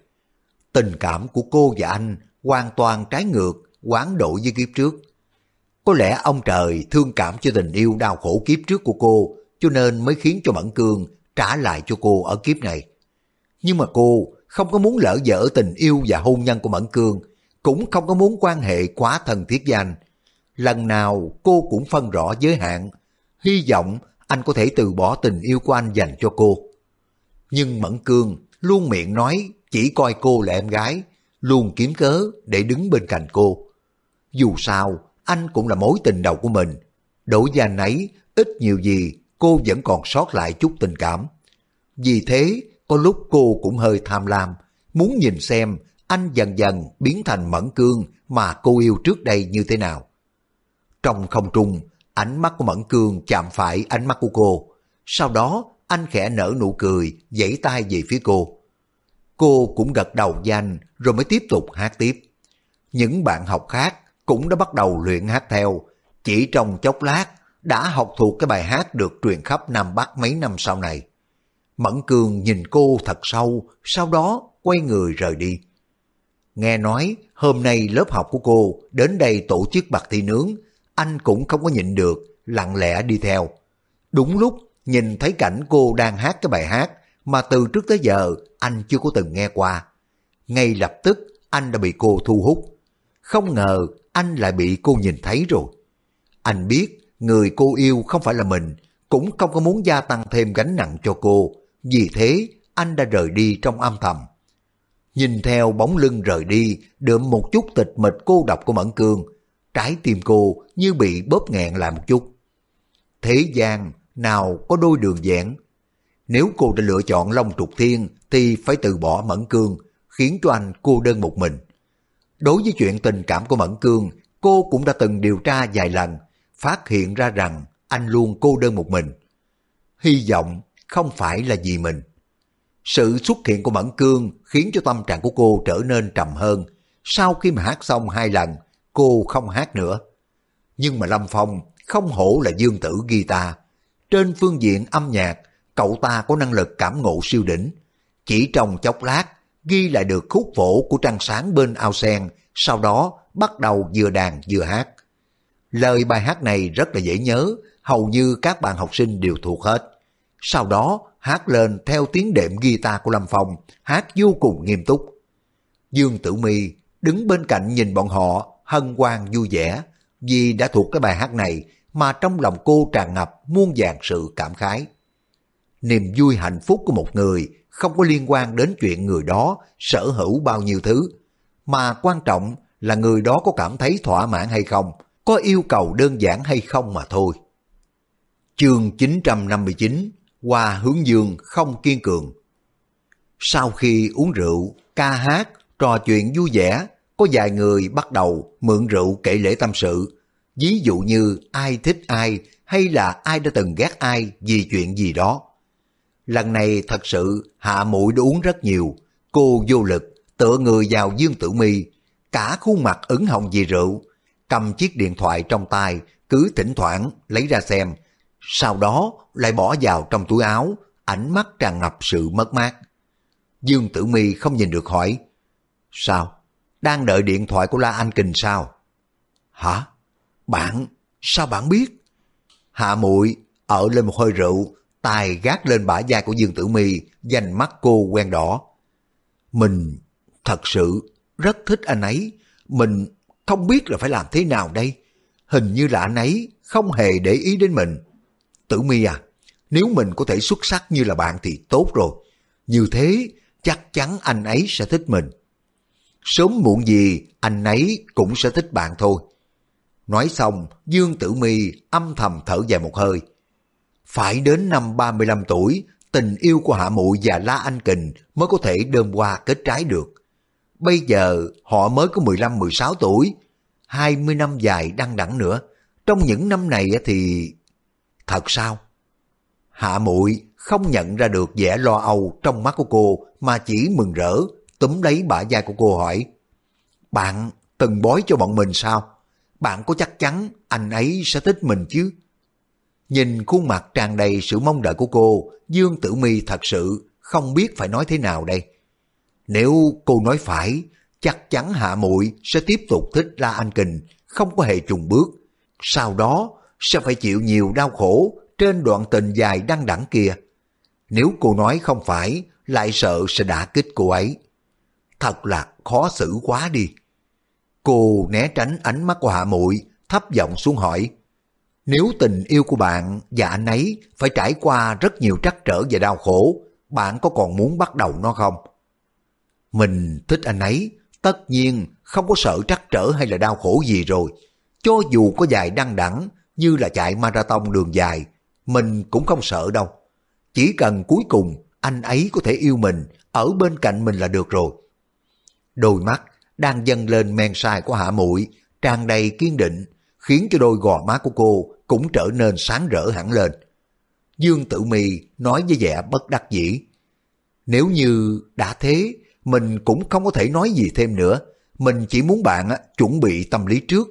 Tình cảm của cô và anh hoàn toàn trái ngược, quán độ với kiếp trước. Có lẽ ông trời thương cảm cho tình yêu đau khổ kiếp trước của cô, cho nên mới khiến cho Mẫn Cương trả lại cho cô ở kiếp này. Nhưng mà cô không có muốn lỡ dở tình yêu và hôn nhân của Mẫn Cương, cũng không có muốn quan hệ quá thân thiết với anh. Lần nào cô cũng phân rõ giới hạn, hy vọng anh có thể từ bỏ tình yêu của anh dành cho cô. Nhưng Mẫn Cương luôn miệng nói chỉ coi cô là em gái, luôn kiếm cớ để đứng bên cạnh cô. Dù sao, anh cũng là mối tình đầu của mình. Đối với anh ấy, ít nhiều gì cô vẫn còn sót lại chút tình cảm. Vì thế, có lúc cô cũng hơi tham lam, muốn nhìn xem anh dần dần biến thành mẫn cương mà cô yêu trước đây như thế nào. Trong không trung, ánh mắt của mẫn cương chạm phải ánh mắt của cô. Sau đó, anh khẽ nở nụ cười, giãy tay về phía cô. Cô cũng gật đầu danh rồi mới tiếp tục hát tiếp. Những bạn học khác cũng đã bắt đầu luyện hát theo. Chỉ trong chốc lát đã học thuộc cái bài hát được truyền khắp Nam Bắc mấy năm sau này. Mẫn Cường nhìn cô thật sâu, sau đó quay người rời đi. Nghe nói hôm nay lớp học của cô đến đây tổ chức bạc thi nướng, anh cũng không có nhịn được, lặng lẽ đi theo. Đúng lúc nhìn thấy cảnh cô đang hát cái bài hát mà từ trước tới giờ anh chưa có từng nghe qua. Ngay lập tức anh đã bị cô thu hút. Không ngờ anh lại bị cô nhìn thấy rồi. Anh biết người cô yêu không phải là mình, cũng không có muốn gia tăng thêm gánh nặng cho cô, vì thế anh đã rời đi trong âm thầm. Nhìn theo bóng lưng rời đi, đượm một chút tịch mịch cô độc của Mẫn Cương, trái tim cô như bị bóp nghẹn lại một chút. Thế gian nào có đôi đường giãn. nếu cô đã lựa chọn Long Trục Thiên thì phải từ bỏ Mẫn Cương, khiến cho anh cô đơn một mình. Đối với chuyện tình cảm của Mẫn Cương, cô cũng đã từng điều tra vài lần, phát hiện ra rằng anh luôn cô đơn một mình. Hy vọng không phải là vì mình. Sự xuất hiện của Mẫn Cương khiến cho tâm trạng của cô trở nên trầm hơn. Sau khi mà hát xong hai lần, cô không hát nữa. Nhưng mà Lâm Phong không hổ là dương tử guitar. Trên phương diện âm nhạc, cậu ta có năng lực cảm ngộ siêu đỉnh. Chỉ trong chốc lát, ghi lại được khúc phổ của trăng sáng bên ao sen, sau đó bắt đầu vừa đàn vừa hát. Lời bài hát này rất là dễ nhớ, hầu như các bạn học sinh đều thuộc hết. Sau đó hát lên theo tiếng đệm guitar của Lâm Phong, hát vô cùng nghiêm túc. Dương Tử Mi đứng bên cạnh nhìn bọn họ hân hoan vui vẻ, vì đã thuộc cái bài hát này mà trong lòng cô tràn ngập muôn vàng sự cảm khái. Niềm vui hạnh phúc của một người không có liên quan đến chuyện người đó sở hữu bao nhiêu thứ, mà quan trọng là người đó có cảm thấy thỏa mãn hay không, có yêu cầu đơn giản hay không mà thôi. Chương 959 Hoa hướng dương không kiên cường Sau khi uống rượu, ca hát, trò chuyện vui vẻ, có vài người bắt đầu mượn rượu kể lễ tâm sự. Ví dụ như ai thích ai hay là ai đã từng ghét ai vì chuyện gì đó. Lần này thật sự hạ mũi đã uống rất nhiều, cô vô lực, tựa người vào dương tử mi, cả khuôn mặt ửng hồng vì rượu, cầm chiếc điện thoại trong tay, cứ thỉnh thoảng lấy ra xem, sau đó lại bỏ vào trong túi áo, ánh mắt tràn ngập sự mất mát. Dương Tử Mi không nhìn được hỏi, sao? Đang đợi điện thoại của La Anh Kình sao? Hả? Bạn, sao bạn biết? Hạ muội ở lên một hơi rượu, tay gác lên bả vai của Dương Tử Mi, dành mắt cô quen đỏ. Mình thật sự rất thích anh ấy, mình không biết là phải làm thế nào đây. Hình như là anh ấy không hề để ý đến mình. Tử Mi à, nếu mình có thể xuất sắc như là bạn thì tốt rồi. Như thế chắc chắn anh ấy sẽ thích mình. Sớm muộn gì anh ấy cũng sẽ thích bạn thôi. Nói xong, Dương Tử Mi âm thầm thở dài một hơi. Phải đến năm 35 tuổi, tình yêu của Hạ Muội và La Anh Kình mới có thể đơm hoa kết trái được. Bây giờ họ mới có 15-16 tuổi, 20 năm dài đăng đẳng nữa. Trong những năm này thì... Thật sao? Hạ Muội không nhận ra được vẻ lo âu trong mắt của cô mà chỉ mừng rỡ, túm lấy bả vai của cô hỏi. Bạn từng bói cho bọn mình sao? Bạn có chắc chắn anh ấy sẽ thích mình chứ? Nhìn khuôn mặt tràn đầy sự mong đợi của cô, Dương Tử Mi thật sự không biết phải nói thế nào đây. Nếu cô nói phải, chắc chắn Hạ Muội sẽ tiếp tục thích La Anh Kình, không có hề trùng bước. Sau đó sẽ phải chịu nhiều đau khổ trên đoạn tình dài đăng đẳng kia. Nếu cô nói không phải, lại sợ sẽ đả kích cô ấy. Thật là khó xử quá đi. Cô né tránh ánh mắt của Hạ Muội, thấp giọng xuống hỏi: nếu tình yêu của bạn và anh ấy phải trải qua rất nhiều trắc trở và đau khổ, bạn có còn muốn bắt đầu nó không? Mình thích anh ấy, tất nhiên không có sợ trắc trở hay là đau khổ gì rồi. Cho dù có dài đăng đẳng như là chạy marathon đường dài, mình cũng không sợ đâu. Chỉ cần cuối cùng anh ấy có thể yêu mình, ở bên cạnh mình là được rồi. Đôi mắt đang dâng lên men sai của hạ muội tràn đầy kiên định, khiến cho đôi gò má của cô cũng trở nên sáng rỡ hẳn lên. Dương Tử Mi nói với vẻ bất đắc dĩ. Nếu như đã thế, mình cũng không có thể nói gì thêm nữa. Mình chỉ muốn bạn chuẩn bị tâm lý trước.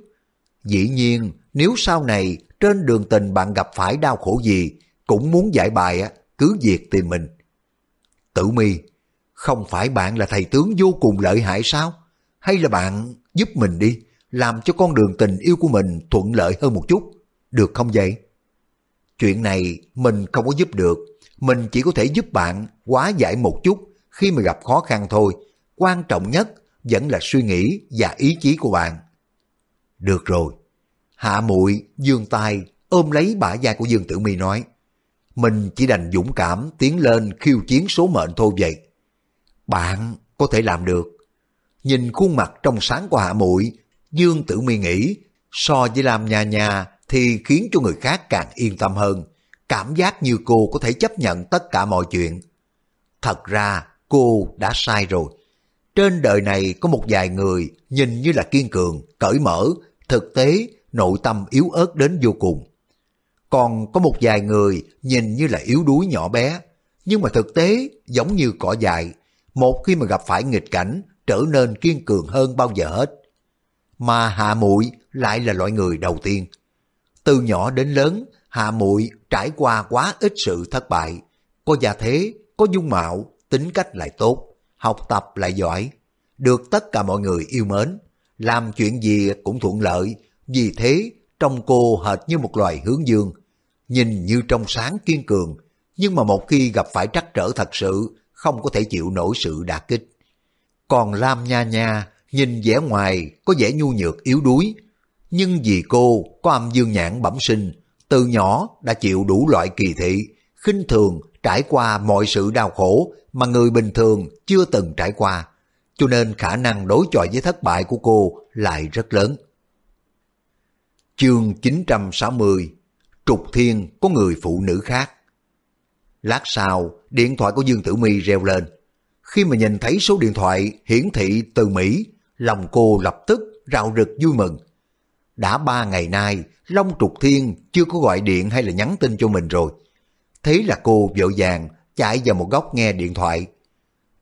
Dĩ nhiên, nếu sau này trên đường tình bạn gặp phải đau khổ gì, cũng muốn giải bài cứ việc tìm mình. Tử Mi, không phải bạn là thầy tướng vô cùng lợi hại sao? Hay là bạn giúp mình đi, làm cho con đường tình yêu của mình thuận lợi hơn một chút? được không vậy? Chuyện này mình không có giúp được, mình chỉ có thể giúp bạn hóa giải một chút khi mà gặp khó khăn thôi. Quan trọng nhất vẫn là suy nghĩ và ý chí của bạn. Được rồi. Hạ muội, dương tay ôm lấy bả vai của Dương Tử Mi nói. Mình chỉ đành dũng cảm tiến lên khiêu chiến số mệnh thôi vậy. Bạn có thể làm được. Nhìn khuôn mặt trong sáng của Hạ muội, Dương Tử Mi nghĩ, so với làm nhà nhà thì khiến cho người khác càng yên tâm hơn. Cảm giác như cô có thể chấp nhận tất cả mọi chuyện. Thật ra cô đã sai rồi. Trên đời này có một vài người nhìn như là kiên cường, cởi mở, thực tế nội tâm yếu ớt đến vô cùng. Còn có một vài người nhìn như là yếu đuối nhỏ bé, nhưng mà thực tế giống như cỏ dại, một khi mà gặp phải nghịch cảnh trở nên kiên cường hơn bao giờ hết. Mà Hạ Muội lại là loại người đầu tiên từ nhỏ đến lớn, Hạ Muội trải qua quá ít sự thất bại, có gia thế, có dung mạo, tính cách lại tốt, học tập lại giỏi, được tất cả mọi người yêu mến, làm chuyện gì cũng thuận lợi, vì thế trong cô hệt như một loài hướng dương, nhìn như trong sáng kiên cường, nhưng mà một khi gặp phải trắc trở thật sự, không có thể chịu nổi sự đả kích. Còn Lam Nha Nha, nhìn vẻ ngoài có vẻ nhu nhược yếu đuối, nhưng vì cô có âm dương nhãn bẩm sinh, từ nhỏ đã chịu đủ loại kỳ thị, khinh thường trải qua mọi sự đau khổ mà người bình thường chưa từng trải qua. cho nên khả năng đối chọi với thất bại của cô lại rất lớn. Chương 960 Trục Thiên có người phụ nữ khác Lát sau, điện thoại của Dương Tử My reo lên. Khi mà nhìn thấy số điện thoại hiển thị từ Mỹ, lòng cô lập tức rạo rực vui mừng. Đã ba ngày nay, Long Trục Thiên chưa có gọi điện hay là nhắn tin cho mình rồi. Thế là cô vội vàng chạy vào một góc nghe điện thoại.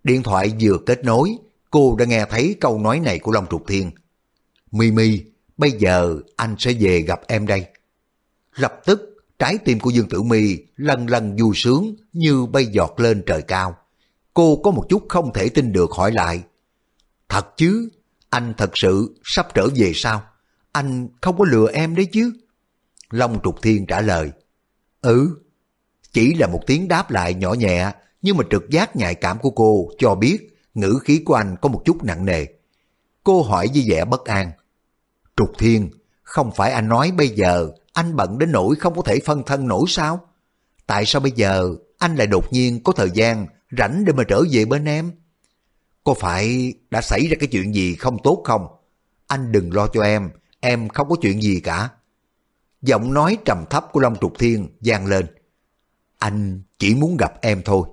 Điện thoại vừa kết nối, cô đã nghe thấy câu nói này của Long Trục Thiên. Mimi, bây giờ anh sẽ về gặp em đây. Lập tức, trái tim của Dương Tử Mi lần lần vui sướng như bay giọt lên trời cao. Cô có một chút không thể tin được hỏi lại. Thật chứ, anh thật sự sắp trở về sao? Anh không có lừa em đấy chứ? Long Trục Thiên trả lời. Ừ, chỉ là một tiếng đáp lại nhỏ nhẹ nhưng mà trực giác nhạy cảm của cô cho biết ngữ khí của anh có một chút nặng nề. Cô hỏi với vẻ bất an. Trục Thiên, không phải anh nói bây giờ anh bận đến nỗi không có thể phân thân nổi sao? Tại sao bây giờ anh lại đột nhiên có thời gian rảnh để mà trở về bên em? Có phải đã xảy ra cái chuyện gì không tốt không? Anh đừng lo cho em, em không có chuyện gì cả. Giọng nói trầm thấp của Long Trục Thiên vang lên. Anh chỉ muốn gặp em thôi.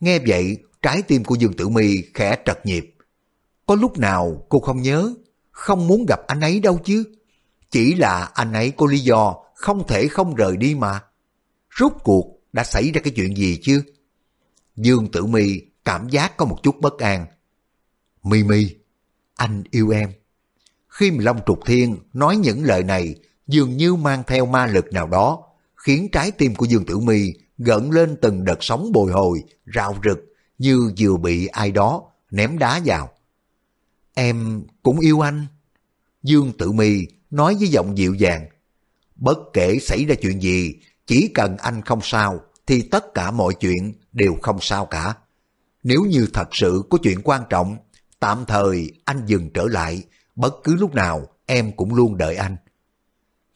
Nghe vậy, trái tim của Dương Tử Mi khẽ trật nhịp. Có lúc nào cô không nhớ, không muốn gặp anh ấy đâu chứ. Chỉ là anh ấy có lý do không thể không rời đi mà. Rốt cuộc đã xảy ra cái chuyện gì chứ? Dương Tử Mi cảm giác có một chút bất an. Mi Mi, anh yêu em. Khi mà Long Trục Thiên nói những lời này dường như mang theo ma lực nào đó, khiến trái tim của Dương Tử Mi gợn lên từng đợt sóng bồi hồi, rào rực như vừa bị ai đó ném đá vào. Em cũng yêu anh. Dương Tử Mi nói với giọng dịu dàng. Bất kể xảy ra chuyện gì, chỉ cần anh không sao, thì tất cả mọi chuyện đều không sao cả. Nếu như thật sự có chuyện quan trọng, tạm thời anh dừng trở lại, bất cứ lúc nào em cũng luôn đợi anh.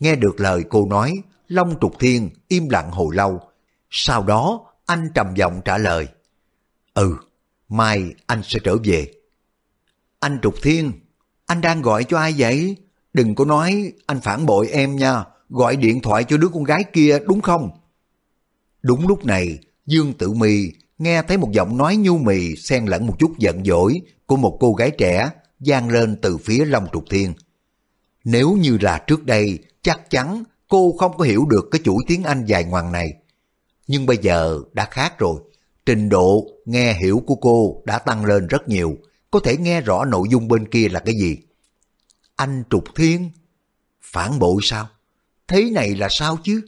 Nghe được lời cô nói, Long Trục Thiên im lặng hồi lâu. Sau đó anh trầm giọng trả lời. Ừ, mai anh sẽ trở về. Anh Trục Thiên, anh đang gọi cho ai vậy? Đừng có nói anh phản bội em nha, gọi điện thoại cho đứa con gái kia đúng không? Đúng lúc này, Dương Tử Mi nghe thấy một giọng nói nhu mì xen lẫn một chút giận dỗi của một cô gái trẻ vang lên từ phía Long Trục Thiên. Nếu như là trước đây, chắc chắn cô không có hiểu được cái chuỗi tiếng Anh dài ngoằng này. Nhưng bây giờ đã khác rồi. Trình độ nghe hiểu của cô đã tăng lên rất nhiều, có thể nghe rõ nội dung bên kia là cái gì. Anh Trục Thiên? Phản bội sao? Thế này là sao chứ?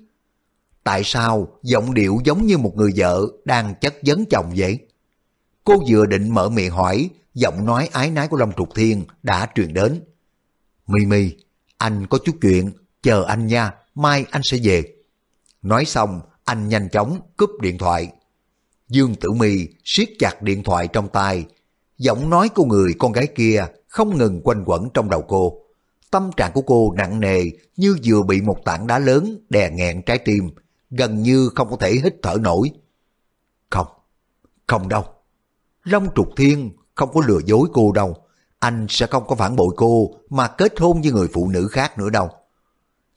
Tại sao giọng điệu giống như một người vợ đang chất vấn chồng vậy? Cô vừa định mở miệng hỏi, giọng nói ái nái của lâm Trục Thiên đã truyền đến. Mimi, anh có chút chuyện, chờ anh nha, mai anh sẽ về. Nói xong, anh nhanh chóng cúp điện thoại. Dương Tử Mi siết chặt điện thoại trong tay, giọng nói của người con gái kia không ngừng quanh quẩn trong đầu cô. Tâm trạng của cô nặng nề như vừa bị một tảng đá lớn đè nghẹn trái tim, gần như không có thể hít thở nổi. Không, không đâu. Long Trục Thiên không có lừa dối cô đâu. Anh sẽ không có phản bội cô mà kết hôn với người phụ nữ khác nữa đâu.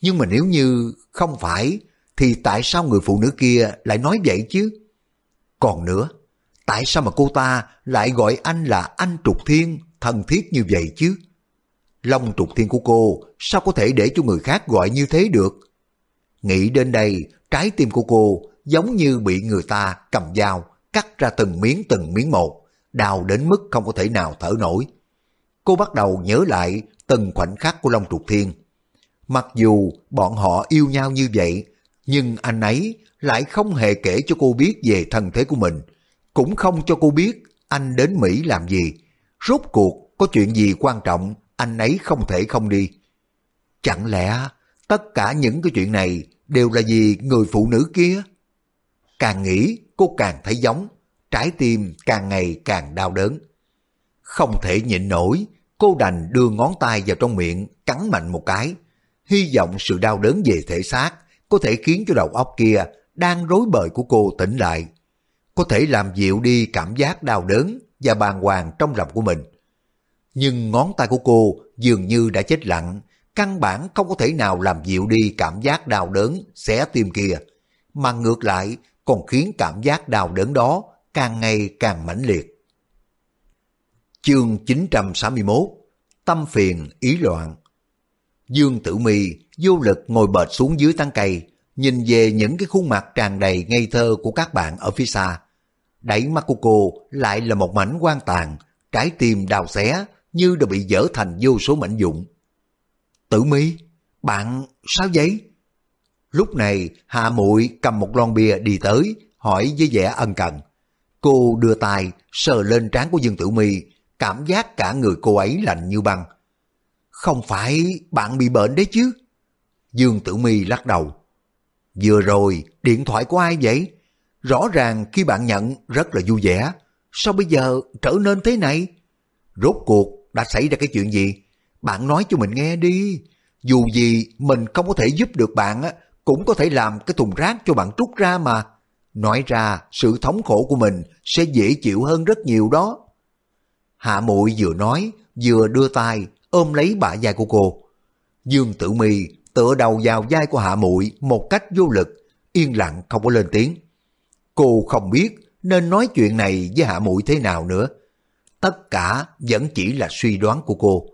Nhưng mà nếu như không phải, thì tại sao người phụ nữ kia lại nói vậy chứ? Còn nữa, tại sao mà cô ta lại gọi anh là anh Trục Thiên thân thiết như vậy chứ? Long Trục Thiên của cô sao có thể để cho người khác gọi như thế được? Nghĩ đến đây, trái tim của cô giống như bị người ta cầm dao cắt ra từng miếng từng miếng một, đau đến mức không có thể nào thở nổi. Cô bắt đầu nhớ lại từng khoảnh khắc của Long Trục Thiên. Mặc dù bọn họ yêu nhau như vậy, nhưng anh ấy lại không hề kể cho cô biết về thân thế của mình, cũng không cho cô biết anh đến Mỹ làm gì. Rốt cuộc có chuyện gì quan trọng anh ấy không thể không đi. Chẳng lẽ tất cả những cái chuyện này đều là vì người phụ nữ kia? Càng nghĩ cô càng thấy giống, trái tim càng ngày càng đau đớn. Không thể nhịn nổi, cô đành đưa ngón tay vào trong miệng cắn mạnh một cái, hy vọng sự đau đớn về thể xác có thể khiến cho đầu óc kia đang rối bời của cô tỉnh lại, có thể làm dịu đi cảm giác đau đớn và bàng hoàng trong lòng của mình. Nhưng ngón tay của cô dường như đã chết lặng, căn bản không có thể nào làm dịu đi cảm giác đau đớn, xé tim kia, mà ngược lại còn khiến cảm giác đau đớn đó càng ngày càng mãnh liệt. Chương 961 Tâm phiền ý loạn Dương Tử Mi vô lực ngồi bệt xuống dưới tán cây, nhìn về những cái khuôn mặt tràn đầy ngây thơ của các bạn ở phía xa. Đẩy mắt của cô lại là một mảnh quan tàn, trái tim đào xé như đã bị dở thành vô số mảnh dụng. Tử Mi, bạn sao vậy? Lúc này Hạ Muội cầm một lon bia đi tới, hỏi với vẻ ân cần. Cô đưa tay sờ lên trán của Dương Tử Mi, cảm giác cả người cô ấy lạnh như băng. Không phải bạn bị bệnh đấy chứ? Dương Tử Mi lắc đầu. Vừa rồi, điện thoại của ai vậy? Rõ ràng khi bạn nhận rất là vui vẻ. Sao bây giờ trở nên thế này? Rốt cuộc đã xảy ra cái chuyện gì? Bạn nói cho mình nghe đi. Dù gì mình không có thể giúp được bạn á, cũng có thể làm cái thùng rác cho bạn trút ra mà. Nói ra sự thống khổ của mình sẽ dễ chịu hơn rất nhiều đó. Hạ muội vừa nói, vừa đưa tay ôm lấy bả vai của cô. Dương Tử Mi tựa đầu vào vai của Hạ muội một cách vô lực, yên lặng không có lên tiếng. Cô không biết nên nói chuyện này với Hạ muội thế nào nữa. Tất cả vẫn chỉ là suy đoán của cô.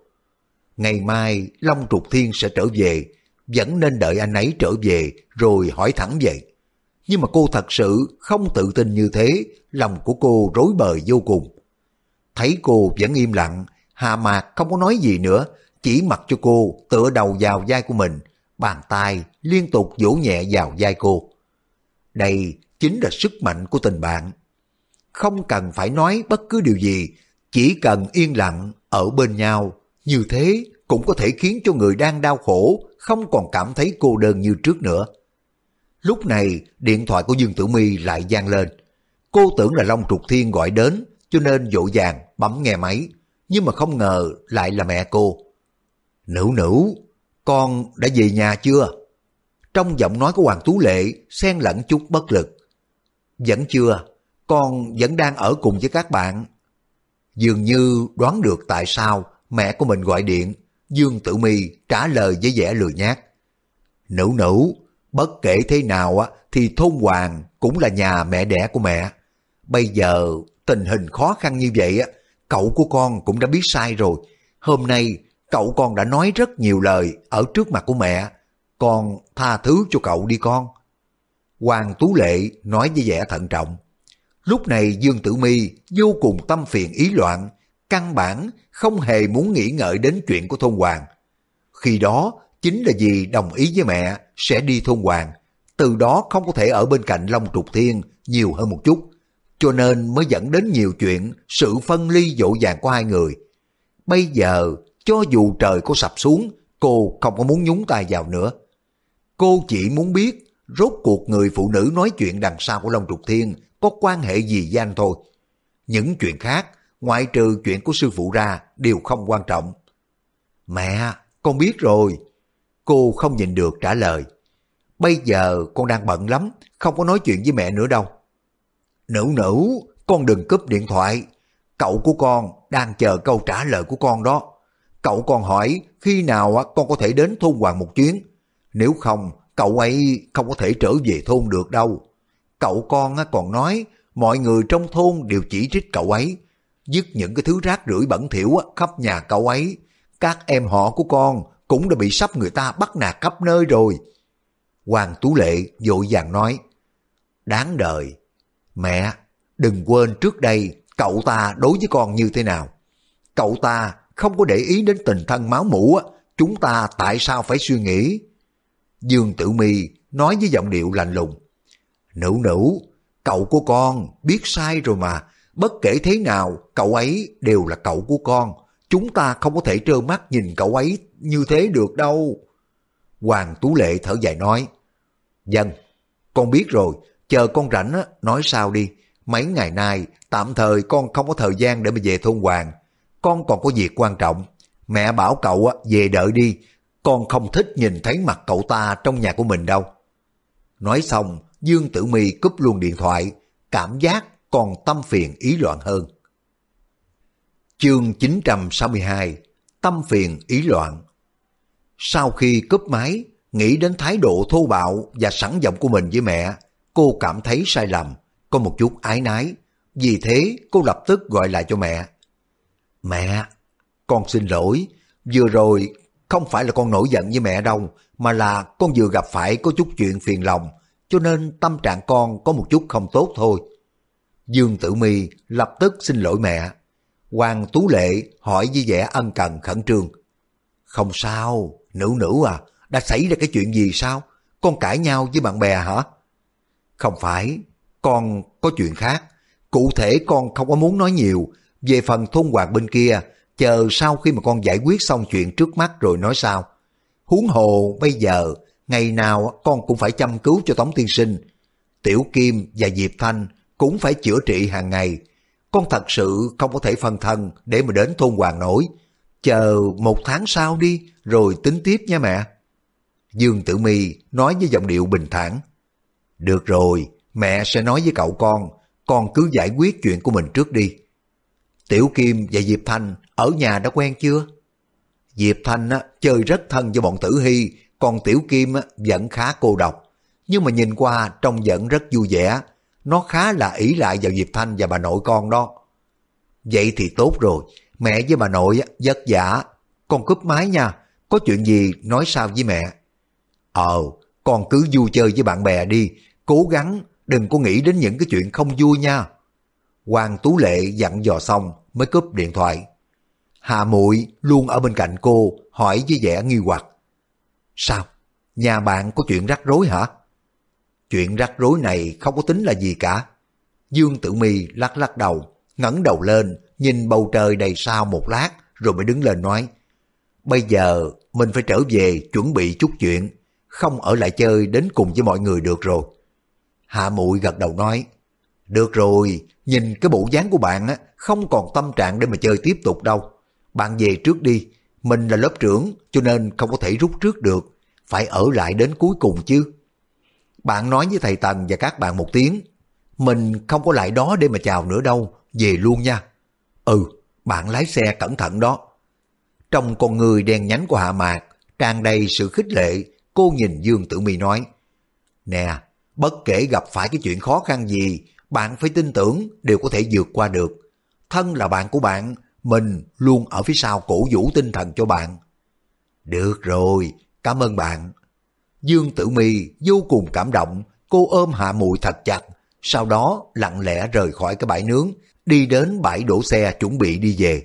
Ngày mai Long Trục Thiên sẽ trở về, vẫn nên đợi anh ấy trở về rồi hỏi thẳng vậy. Nhưng mà cô thật sự không tự tin như thế, lòng của cô rối bời vô cùng. Thấy cô vẫn im lặng, Hà Mạc không có nói gì nữa, chỉ mặc cho cô tựa đầu vào vai của mình, bàn tay liên tục vỗ nhẹ vào vai cô. Đây chính là sức mạnh của tình bạn. Không cần phải nói bất cứ điều gì, chỉ cần yên lặng ở bên nhau, như thế cũng có thể khiến cho người đang đau khổ không còn cảm thấy cô đơn như trước nữa. Lúc này điện thoại của Dương Tử My lại vang lên. Cô tưởng là Long Trục Thiên gọi đến cho nên vội vàng bấm nghe máy, nhưng mà không ngờ lại là mẹ cô. Nữ nữ, con đã về nhà chưa? Trong giọng nói của Hoàng Tú Lệ xen lẫn chút bất lực. Vẫn chưa, con vẫn đang ở cùng với các bạn. Dường như đoán được tại sao mẹ của mình gọi điện, Dương Tử Mi trả lời với vẻ lười nhát. Nữ nữ, bất kể thế nào á thì thôn hoàng cũng là nhà mẹ đẻ của mẹ. Bây giờ tình hình khó khăn như vậy á, cậu của con cũng đã biết sai rồi. Hôm nay cậu con đã nói rất nhiều lời ở trước mặt của mẹ. Con tha thứ cho cậu đi con. Hoàng Tú Lệ nói với vẻ thận trọng. Lúc này Dương Tử Mi vô cùng tâm phiền ý loạn, căn bản không hề muốn nghĩ ngợi đến chuyện của thôn hoàng. Khi đó chính là vì đồng ý với mẹ sẽ đi thôn hoàng, từ đó không có thể ở bên cạnh Long Trục Thiên nhiều hơn một chút, cho nên mới dẫn đến nhiều chuyện sự phân ly dỗ dàng của hai người. Bây giờ, cho dù trời có sập xuống, cô không có muốn nhúng tay vào nữa. Cô chỉ muốn biết rốt cuộc người phụ nữ nói chuyện đằng sau của Long Trục Thiên có quan hệ gì với anh thôi. Những chuyện khác, ngoại trừ chuyện của sư phụ ra, đều không quan trọng. Mẹ, con biết rồi. Cô không nhìn được trả lời. Bây giờ con đang bận lắm, không có nói chuyện với mẹ nữa đâu. Nữ nữ, con đừng cúp điện thoại. Cậu của con đang chờ câu trả lời của con đó. Cậu còn hỏi khi nào con có thể đến thôn hoàng một chuyến. Nếu không, cậu ấy không có thể trở về thôn được đâu. Cậu con còn nói mọi người trong thôn đều chỉ trích cậu ấy. Dứt những cái thứ rác rưởi bẩn thỉu khắp nhà cậu ấy. Các em họ của con cũng đã bị sắp người ta bắt nạt khắp nơi rồi. Hoàng Tú Lệ vội vàng nói, đáng đời, mẹ, đừng quên trước đây cậu ta đối với con như thế nào. Cậu ta không có để ý đến tình thân máu mủ, chúng ta tại sao phải suy nghĩ. Dương Tử Mi nói với giọng điệu lạnh lùng, Nữ nữ, cậu của con biết sai rồi mà, bất kể thế nào cậu ấy đều là cậu của con, chúng ta không có thể trơ mắt nhìn cậu ấy như thế được đâu. Hoàng Tú Lệ thở dài nói, Dân, con biết rồi, chờ con rảnh á, nói sao đi. Mấy ngày nay, tạm thời con không có thời gian để mà về thôn Hoàng. Con còn có việc quan trọng. Mẹ bảo cậu á, về đợi đi, con không thích nhìn thấy mặt cậu ta trong nhà của mình đâu. Nói xong, Dương Tử Mi cúp luôn điện thoại, cảm giác còn tâm phiền ý loạn hơn. Chương 962 Tâm phiền ý loạn Sau khi cúp máy, nghĩ đến thái độ thô bạo và sẵn giọng của mình với mẹ, cô cảm thấy sai lầm, có một chút ái nái. Vì thế cô lập tức gọi lại cho mẹ. Mẹ, con xin lỗi, vừa rồi không phải là con nổi giận với mẹ đâu, mà là con vừa gặp phải có chút chuyện phiền lòng, cho nên tâm trạng con có một chút không tốt thôi. Dương Tử Mi lập tức xin lỗi mẹ. Hoàng Tú Lệ hỏi với vẻ ân cần khẩn trương. Không sao, nữ nữ à, đã xảy ra cái chuyện gì sao? Con cãi nhau với bạn bè hả? Không phải, con có chuyện khác. Cụ thể con không có muốn nói nhiều. Về phần thôn hoàng bên kia, chờ sau khi mà con giải quyết xong chuyện trước mắt rồi nói sao. Huống hồ bây giờ, ngày nào con cũng phải chăm cứu cho Tống Tiên Sinh. Tiểu Kim và Diệp Thanh cũng phải chữa trị hàng ngày. Con thật sự không có thể phân thân để mà đến thôn hoàng nổi. Chờ một tháng sau đi, rồi tính tiếp nha mẹ. Dương Tử Mi nói với giọng điệu bình thản. Được rồi, mẹ sẽ nói với cậu con, con cứ giải quyết chuyện của mình trước đi. Tiểu Kim và Diệp Thanh ở nhà đã quen chưa? Diệp Thanh á, chơi rất thân với bọn Tử Hy, còn Tiểu Kim á, vẫn khá cô độc. Nhưng mà nhìn qua trông vẫn rất vui vẻ, nó khá là ý lại vào Diệp Thanh và bà nội con đó. Vậy thì tốt rồi, mẹ với bà nội vất vả, con cúp máy nha, có chuyện gì nói sao với mẹ. Ờ, con cứ vui chơi với bạn bè đi, cố gắng đừng có nghĩ đến những cái chuyện không vui nha. Hoàng Tú Lệ dặn dò xong mới cúp điện thoại. Hà muội luôn ở bên cạnh cô hỏi với vẻ nghi hoặc. Sao? Nhà bạn có chuyện rắc rối hả? Chuyện rắc rối này không có tính là gì cả. Dương Tử Mi lắc lắc đầu, ngẩng đầu lên, nhìn bầu trời đầy sao một lát, rồi mới đứng lên nói. Bây giờ mình phải trở về chuẩn bị chút chuyện, không ở lại chơi đến cùng với mọi người được rồi. Hạ muội gật đầu nói, được rồi, nhìn cái bộ dáng của bạn á, không còn tâm trạng để mà chơi tiếp tục đâu. Bạn về trước đi, mình là lớp trưởng cho nên không có thể rút trước được, phải ở lại đến cuối cùng chứ. Bạn nói với thầy Tần và các bạn một tiếng, mình không có lại đó để mà chào nữa đâu, về luôn nha. Ừ, bạn lái xe cẩn thận đó. Trong con người đen nhánh của Hạ Mạc, tràn đầy sự khích lệ, cô nhìn Dương Tử Mi nói, Nè, bất kể gặp phải cái chuyện khó khăn gì, bạn phải tin tưởng đều có thể vượt qua được. Thân là bạn của bạn, mình luôn ở phía sau cổ vũ tinh thần cho bạn. Được rồi, cảm ơn bạn. Dương Tử Mi vô cùng cảm động, cô ôm Hạ Mùi thật chặt, sau đó lặng lẽ rời khỏi cái bãi nướng, đi đến bãi đổ xe chuẩn bị đi về.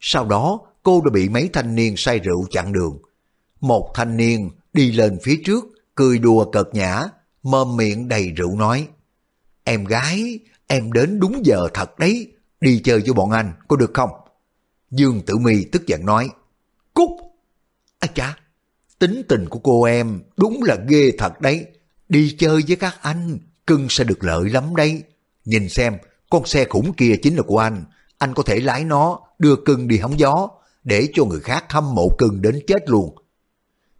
Sau đó cô đã bị mấy thanh niên say rượu chặn đường. Một thanh niên đi lên phía trước, cười đùa cợt nhã, mơm miệng đầy rượu nói. Em gái, em đến đúng giờ thật đấy, đi chơi với bọn anh, có được không? Dương Tử Mi tức giận nói. Cút! Ây cha, tính tình của cô em đúng là ghê thật đấy. Đi chơi với các anh, cưng sẽ được lợi lắm đấy. Nhìn xem, con xe khủng kia chính là của anh. Anh có thể lái nó, đưa cưng đi hóng gió, để cho người khác hâm mộ cưng đến chết luôn.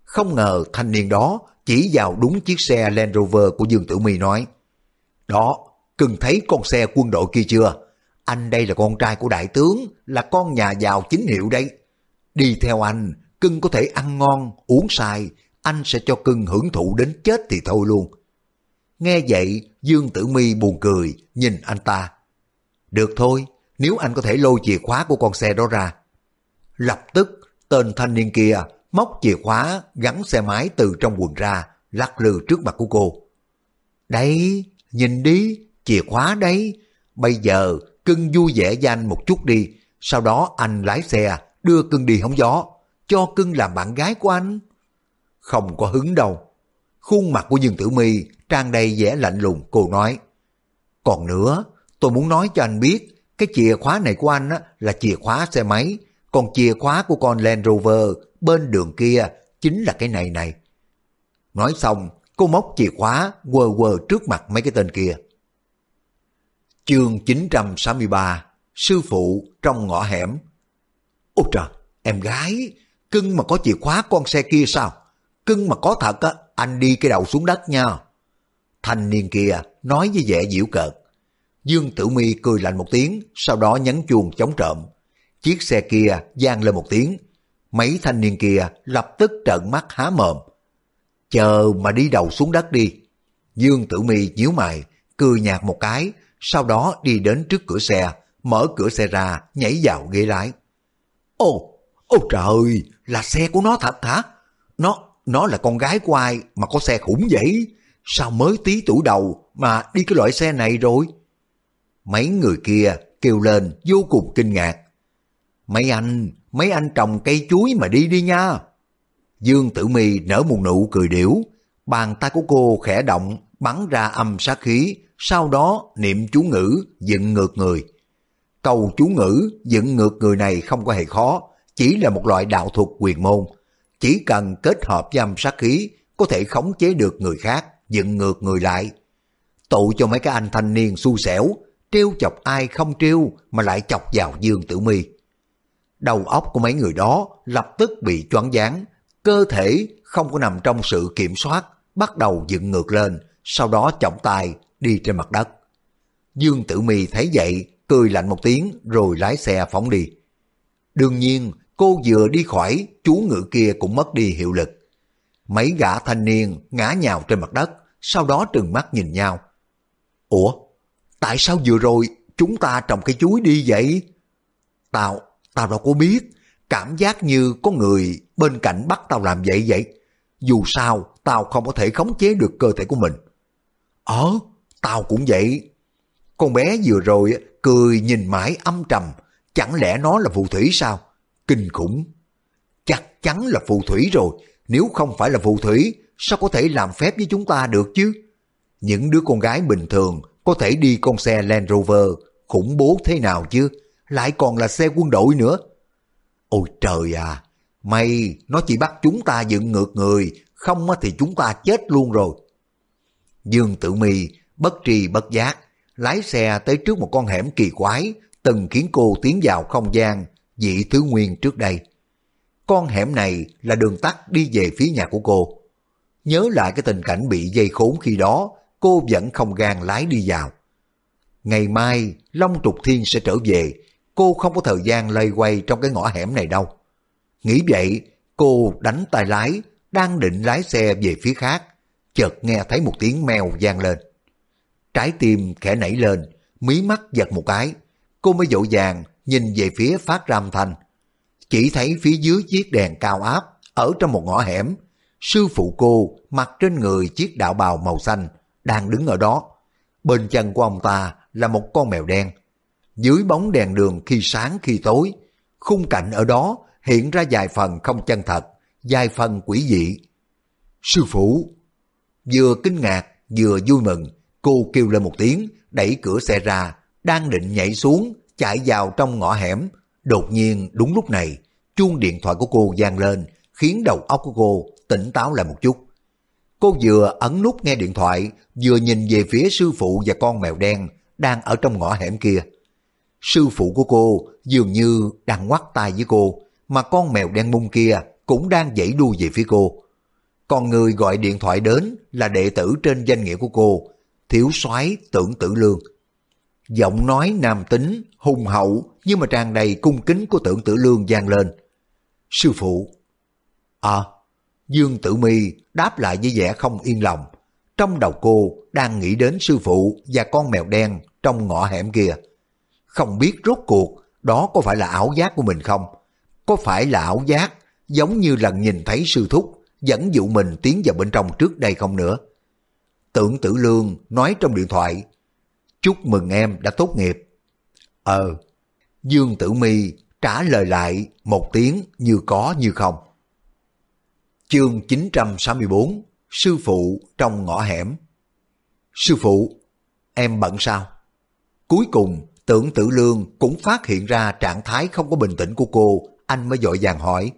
Không ngờ thanh niên đó chỉ vào đúng chiếc xe Land Rover của Dương Tử My nói. Đó, cưng thấy con xe quân đội kia chưa? Anh đây là con trai của đại tướng, là con nhà giàu chính hiệu đây. Đi theo anh, cưng có thể ăn ngon, uống sai, anh sẽ cho cưng hưởng thụ đến chết thì thôi luôn. Nghe vậy, Dương Tử Mi buồn cười, nhìn anh ta. Được thôi, nếu anh có thể lôi chìa khóa của con xe đó ra. Lập tức, tên thanh niên kia móc chìa khóa gắn xe máy từ trong quần ra, lắc lư trước mặt của cô. Đấy, nhìn đi, chìa khóa đấy. Bây giờ cưng vui vẻ danh một chút đi, sau đó anh lái xe đưa cưng đi hóng gió, cho cưng làm bạn gái của anh. Không có hứng đâu. Khuôn mặt của Dương Tử Mi trang đầy vẻ lạnh lùng, cô nói. Còn nữa, tôi muốn nói cho anh biết, cái chìa khóa này của anh á, là chìa khóa xe máy, còn chìa khóa của con Land Rover bên đường kia chính là cái này này. Nói xong, cô móc chìa khóa quơ quơ trước mặt mấy cái tên kia. Chương 963 Sư phụ trong ngõ hẻm Ôi trời, em gái, cưng mà có chìa khóa con xe kia sao? Cưng mà có thật á, anh đi cái đầu xuống đất nha. Thanh niên kia nói với vẻ diễu cợt. Dương Tử Mi cười lạnh một tiếng, sau đó nhấn chuông chống trộm. Chiếc xe kia gian lên một tiếng, mấy thanh niên kia lập tức trợn mắt há mồm. Chờ mà đi đầu xuống đất đi. Dương Tử Mi nhíu mày, cười nhạt một cái, sau đó đi đến trước cửa xe, mở cửa xe ra, nhảy vào ghế lái. Ô ô trời, là xe của nó thật hả? Nó, nó là con gái của ai mà có xe khủng vậy? Sao mới tí tuổi đầu mà đi cái loại xe này rồi? Mấy người kia kêu lên vô cùng kinh ngạc. Mấy anh, mấy anh trồng cây chuối mà đi đi nha. Dương Tử Mi nở một nụ cười điểu, bàn tay của cô khẽ động, bắn ra âm sát khí, sau đó niệm chú ngữ dựng ngược người. cầu chú ngữ dựng ngược người này không có hề khó, chỉ là một loại đạo thuật quyền môn. Chỉ cần kết hợp với âm sát khí, có thể khống chế được người khác, dựng ngược người lại. tụi cho mấy cái anh thanh niên xui xẻo, trêu chọc ai không trêu mà lại chọc vào Dương Tử Mi. Đầu óc của mấy người đó lập tức bị choáng váng, cơ thể không có nằm trong sự kiểm soát, bắt đầu dựng ngược lên, sau đó trọng tay đi trên mặt đất. Dương Tử Mi thấy vậy, cười lạnh một tiếng rồi lái xe phóng đi. Đương nhiên, cô vừa đi khỏi, chú ngự kia cũng mất đi hiệu lực. Mấy gã thanh niên ngã nhào trên mặt đất, sau đó trừng mắt nhìn nhau. Ủa, tại sao vừa rồi chúng ta trồng cây chuối đi vậy? Tao, tao đâu có biết, cảm giác như có người bên cạnh bắt tao làm vậy vậy. Dù sao, tao không có thể khống chế được cơ thể của mình. Ờ, tao cũng vậy. Con bé vừa rồi cười nhìn mãi âm trầm, chẳng lẽ nó là phù thủy sao? Kinh khủng. Chắc chắn là phù thủy rồi, nếu không phải là phù thủy, sao có thể làm phép với chúng ta được chứ? Những đứa con gái bình thường có thể đi con xe Land Rover, khủng bố thế nào chứ? Lại còn là xe quân đội nữa. Ôi trời à, may nó chỉ bắt chúng ta dựng ngược người, không thì chúng ta chết luôn rồi. Dương Tử Mi bất tri bất giác, lái xe tới trước một con hẻm kỳ quái, từng khiến cô tiến vào không gian dị thứ nguyên trước đây. Con hẻm này là đường tắt đi về phía nhà của cô. Nhớ lại cái tình cảnh bị dây khốn khi đó, cô vẫn không gan lái đi vào. Ngày mai, Long Trục Thiên sẽ trở về, cô không có thời gian lây quay trong cái ngõ hẻm này đâu. Nghĩ vậy, cô đánh tay lái, đang định lái xe về phía khác, chợt nghe thấy một tiếng mèo vang lên. Trái tim khẽ nảy lên, mí mắt giật một cái, cô mới dội dàng nhìn về phía phát ram thanh. Chỉ thấy phía dưới chiếc đèn cao áp, ở trong một ngõ hẻm, sư phụ cô mặc trên người chiếc đạo bào màu xanh, đang đứng ở đó. Bên chân của ông ta là một con mèo đen. Dưới bóng đèn đường khi sáng khi tối, khung cảnh ở đó hiện ra vài phần không chân thật, vài phần quỷ dị. Sư phụ! Vừa kinh ngạc, vừa vui mừng, cô kêu lên một tiếng, đẩy cửa xe ra, đang định nhảy xuống, chạy vào trong ngõ hẻm. Đột nhiên đúng lúc này, chuông điện thoại của cô vang lên, khiến đầu óc của cô tỉnh táo lại một chút. Cô vừa ấn nút nghe điện thoại, vừa nhìn về phía sư phụ và con mèo đen đang ở trong ngõ hẻm kia. Sư phụ của cô dường như đang ngoắt tay với cô, mà con mèo đen mung kia cũng đang dãy đuôi về phía cô. Còn người gọi điện thoại đến là đệ tử trên danh nghĩa của cô, thiếu soái tưởng tử lương. Giọng nói nam tính, hùng hậu nhưng mà tràn đầy cung kính của tưởng tử lương vang lên. Sư phụ. À, Dương Tử Mi đáp lại với vẻ không yên lòng. Trong đầu cô đang nghĩ đến sư phụ và con mèo đen trong ngõ hẻm kia. Không biết rốt cuộc đó có phải là ảo giác của mình không? Có phải là ảo giác giống như lần nhìn thấy sư thúc dẫn dụ mình tiến vào bên trong trước đây không nữa? Tưởng tử lương nói trong điện thoại Chúc mừng em đã tốt nghiệp. Ờ, Dương Tử Mi trả lời lại một tiếng như có như không. Chương 964 Sư phụ trong ngõ hẻm Sư phụ, em bận sao? Cuối cùng, tưởng tử lương cũng phát hiện ra trạng thái không có bình tĩnh của cô, anh mới dội vàng hỏi.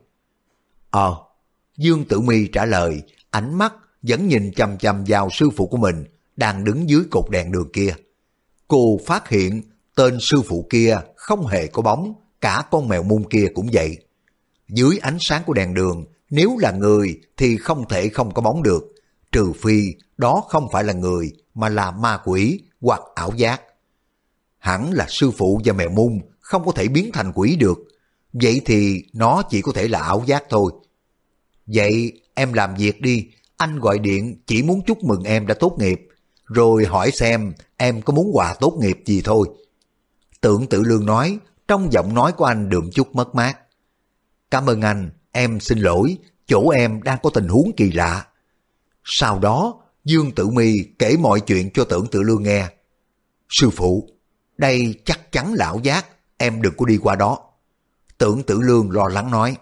Ờ, Dương Tử Mi trả lời, ánh mắt vẫn nhìn chằm chằm vào sư phụ của mình, đang đứng dưới cột đèn đường kia. Cô phát hiện tên sư phụ kia không hề có bóng, cả con mèo mung kia cũng vậy. Dưới ánh sáng của đèn đường, nếu là người thì không thể không có bóng được, trừ phi đó không phải là người mà là ma quỷ hoặc ảo giác. Hẳn là sư phụ và mèo mung không có thể biến thành quỷ được, vậy thì nó chỉ có thể là ảo giác thôi. Vậy em làm việc đi, anh gọi điện chỉ muốn chúc mừng em đã tốt nghiệp, rồi hỏi xem em có muốn quà tốt nghiệp gì thôi. Tưởng tự lương nói, trong giọng nói của anh đượm chút mất mát. Cảm ơn anh, em xin lỗi, chỗ em đang có tình huống kỳ lạ. Sau đó, Dương Tử Mi kể mọi chuyện cho tưởng tự lương nghe. Sư phụ, đây chắc chắn lão giác, em đừng có đi qua đó. Tưởng tử lương lo lắng nói.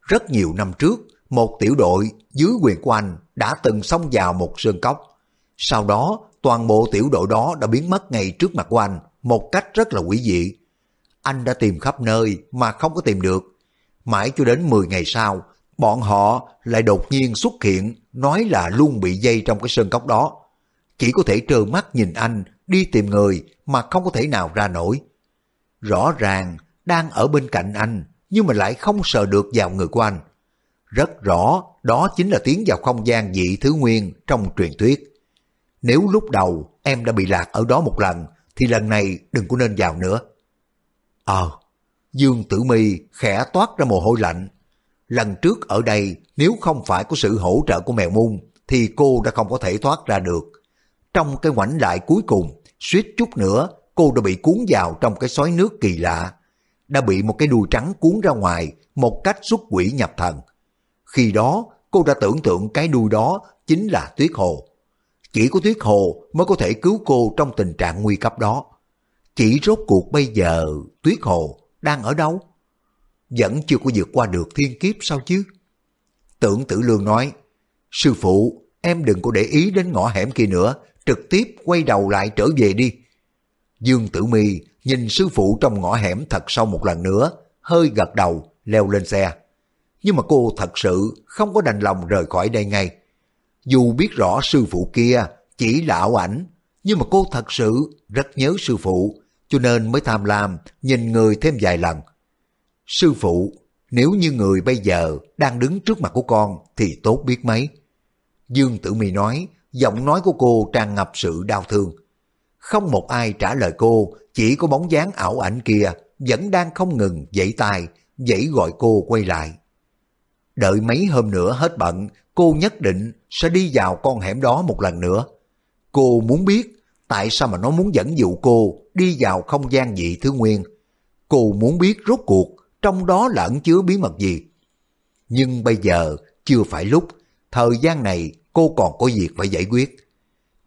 Rất nhiều năm trước, một tiểu đội dưới quyền của anh đã từng xông vào một sơn cốc. Sau đó, toàn bộ tiểu đội đó đã biến mất ngay trước mặt của anh một cách rất là quỷ dị. Anh đã tìm khắp nơi mà không có tìm được. Mãi cho đến 10 ngày sau, bọn họ lại đột nhiên xuất hiện nói là luôn bị dây trong cái sơn cốc đó. Chỉ có thể trơ mắt nhìn anh đi tìm người mà không có thể nào ra nổi. Rõ ràng đang ở bên cạnh anh nhưng mà lại không sờ được vào người của anh. Rất rõ đó chính là tiến vào không gian dị thứ nguyên trong truyền thuyết. Nếu lúc đầu em đã bị lạc ở đó một lần thì lần này đừng có nên vào nữa. Ờ, Dương Tử Mi khẽ toát ra mồ hôi lạnh. Lần trước ở đây nếu không phải có sự hỗ trợ của mèo mung thì cô đã không có thể thoát ra được. Trong cái ngoảnh lại cuối cùng, suýt chút nữa cô đã bị cuốn vào trong cái xoáy nước kỳ lạ. Đã bị một cái đuôi trắng cuốn ra ngoài một cách xuất quỷ nhập thần. Khi đó cô đã tưởng tượng cái đuôi đó chính là tuyết hồ. Chỉ có tuyết hồ mới có thể cứu cô trong tình trạng nguy cấp đó. Chỉ rốt cuộc bây giờ tuyết hồ đang ở đâu? Vẫn chưa có vượt qua được thiên kiếp sao chứ? Tưởng tử lương nói, Sư phụ, em đừng có để ý đến ngõ hẻm kia nữa, trực tiếp quay đầu lại trở về đi. Dương Tử Mi nhìn sư phụ trong ngõ hẻm thật sâu một lần nữa, hơi gật đầu, leo lên xe. Nhưng mà cô thật sự không có đành lòng rời khỏi đây ngay. Dù biết rõ sư phụ kia chỉ là ảo ảnh, nhưng mà cô thật sự rất nhớ sư phụ, cho nên mới tham lam nhìn người thêm vài lần. Sư phụ, nếu như người bây giờ đang đứng trước mặt của con thì tốt biết mấy. Dương Tử Mi nói, giọng nói của cô tràn ngập sự đau thương. Không một ai trả lời cô, chỉ có bóng dáng ảo ảnh kia vẫn đang không ngừng dãy tay, dãy gọi cô quay lại. Đợi mấy hôm nữa hết bận, cô nhất định sẽ đi vào con hẻm đó một lần nữa. Cô muốn biết tại sao mà nó muốn dẫn dụ cô đi vào không gian dị thứ nguyên. Cô muốn biết rốt cuộc trong đó là ẩn chứa bí mật gì. Nhưng bây giờ chưa phải lúc, thời gian này cô còn có việc phải giải quyết.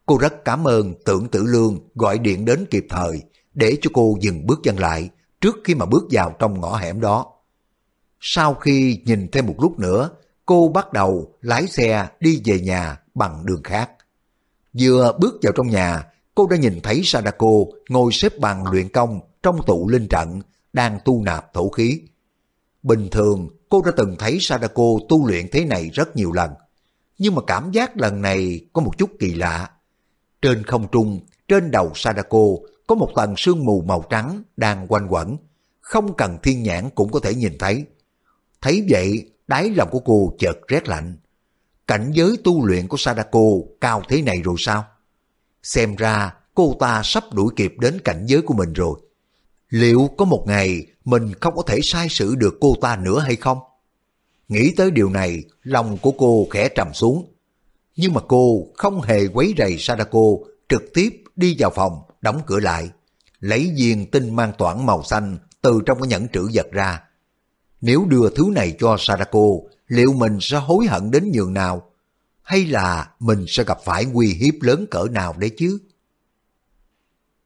Cô rất cảm ơn tưởng tử lương gọi điện đến kịp thời để cho cô dừng bước chân lại trước khi mà bước vào trong ngõ hẻm đó. Sau khi nhìn thêm một lúc nữa, cô bắt đầu lái xe đi về nhà bằng đường khác. Vừa bước vào trong nhà, cô đã nhìn thấy Sadako ngồi xếp bằng luyện công trong tụ linh trận, đang tu nạp thổ khí. Bình thường, cô đã từng thấy Sadako tu luyện thế này rất nhiều lần. Nhưng mà cảm giác lần này có một chút kỳ lạ. Trên không trung, trên đầu Sadako có một tầng sương mù màu trắng đang quanh quẩn. Không cần thiên nhãn cũng có thể nhìn thấy. Thấy vậy, đáy lòng của cô chợt rét lạnh. Cảnh giới tu luyện của Sadako cao thế này rồi sao? Xem ra cô ta sắp đuổi kịp đến cảnh giới của mình rồi. Liệu có một ngày mình không có thể sai sử được cô ta nữa hay không? Nghĩ tới điều này, lòng của cô khẽ trầm xuống. Nhưng mà cô không hề quấy rầy Sadako, trực tiếp đi vào phòng, đóng cửa lại. Lấy viên tinh mang toản màu xanh từ trong cái nhẫn trữ vật ra. Nếu đưa thứ này cho Sadako, liệu mình sẽ hối hận đến nhường nào? Hay là mình sẽ gặp phải nguy hiếp lớn cỡ nào đấy chứ?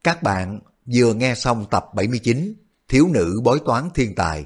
Các bạn vừa nghe xong tập 79 Thiếu nữ bói toán thiên tài.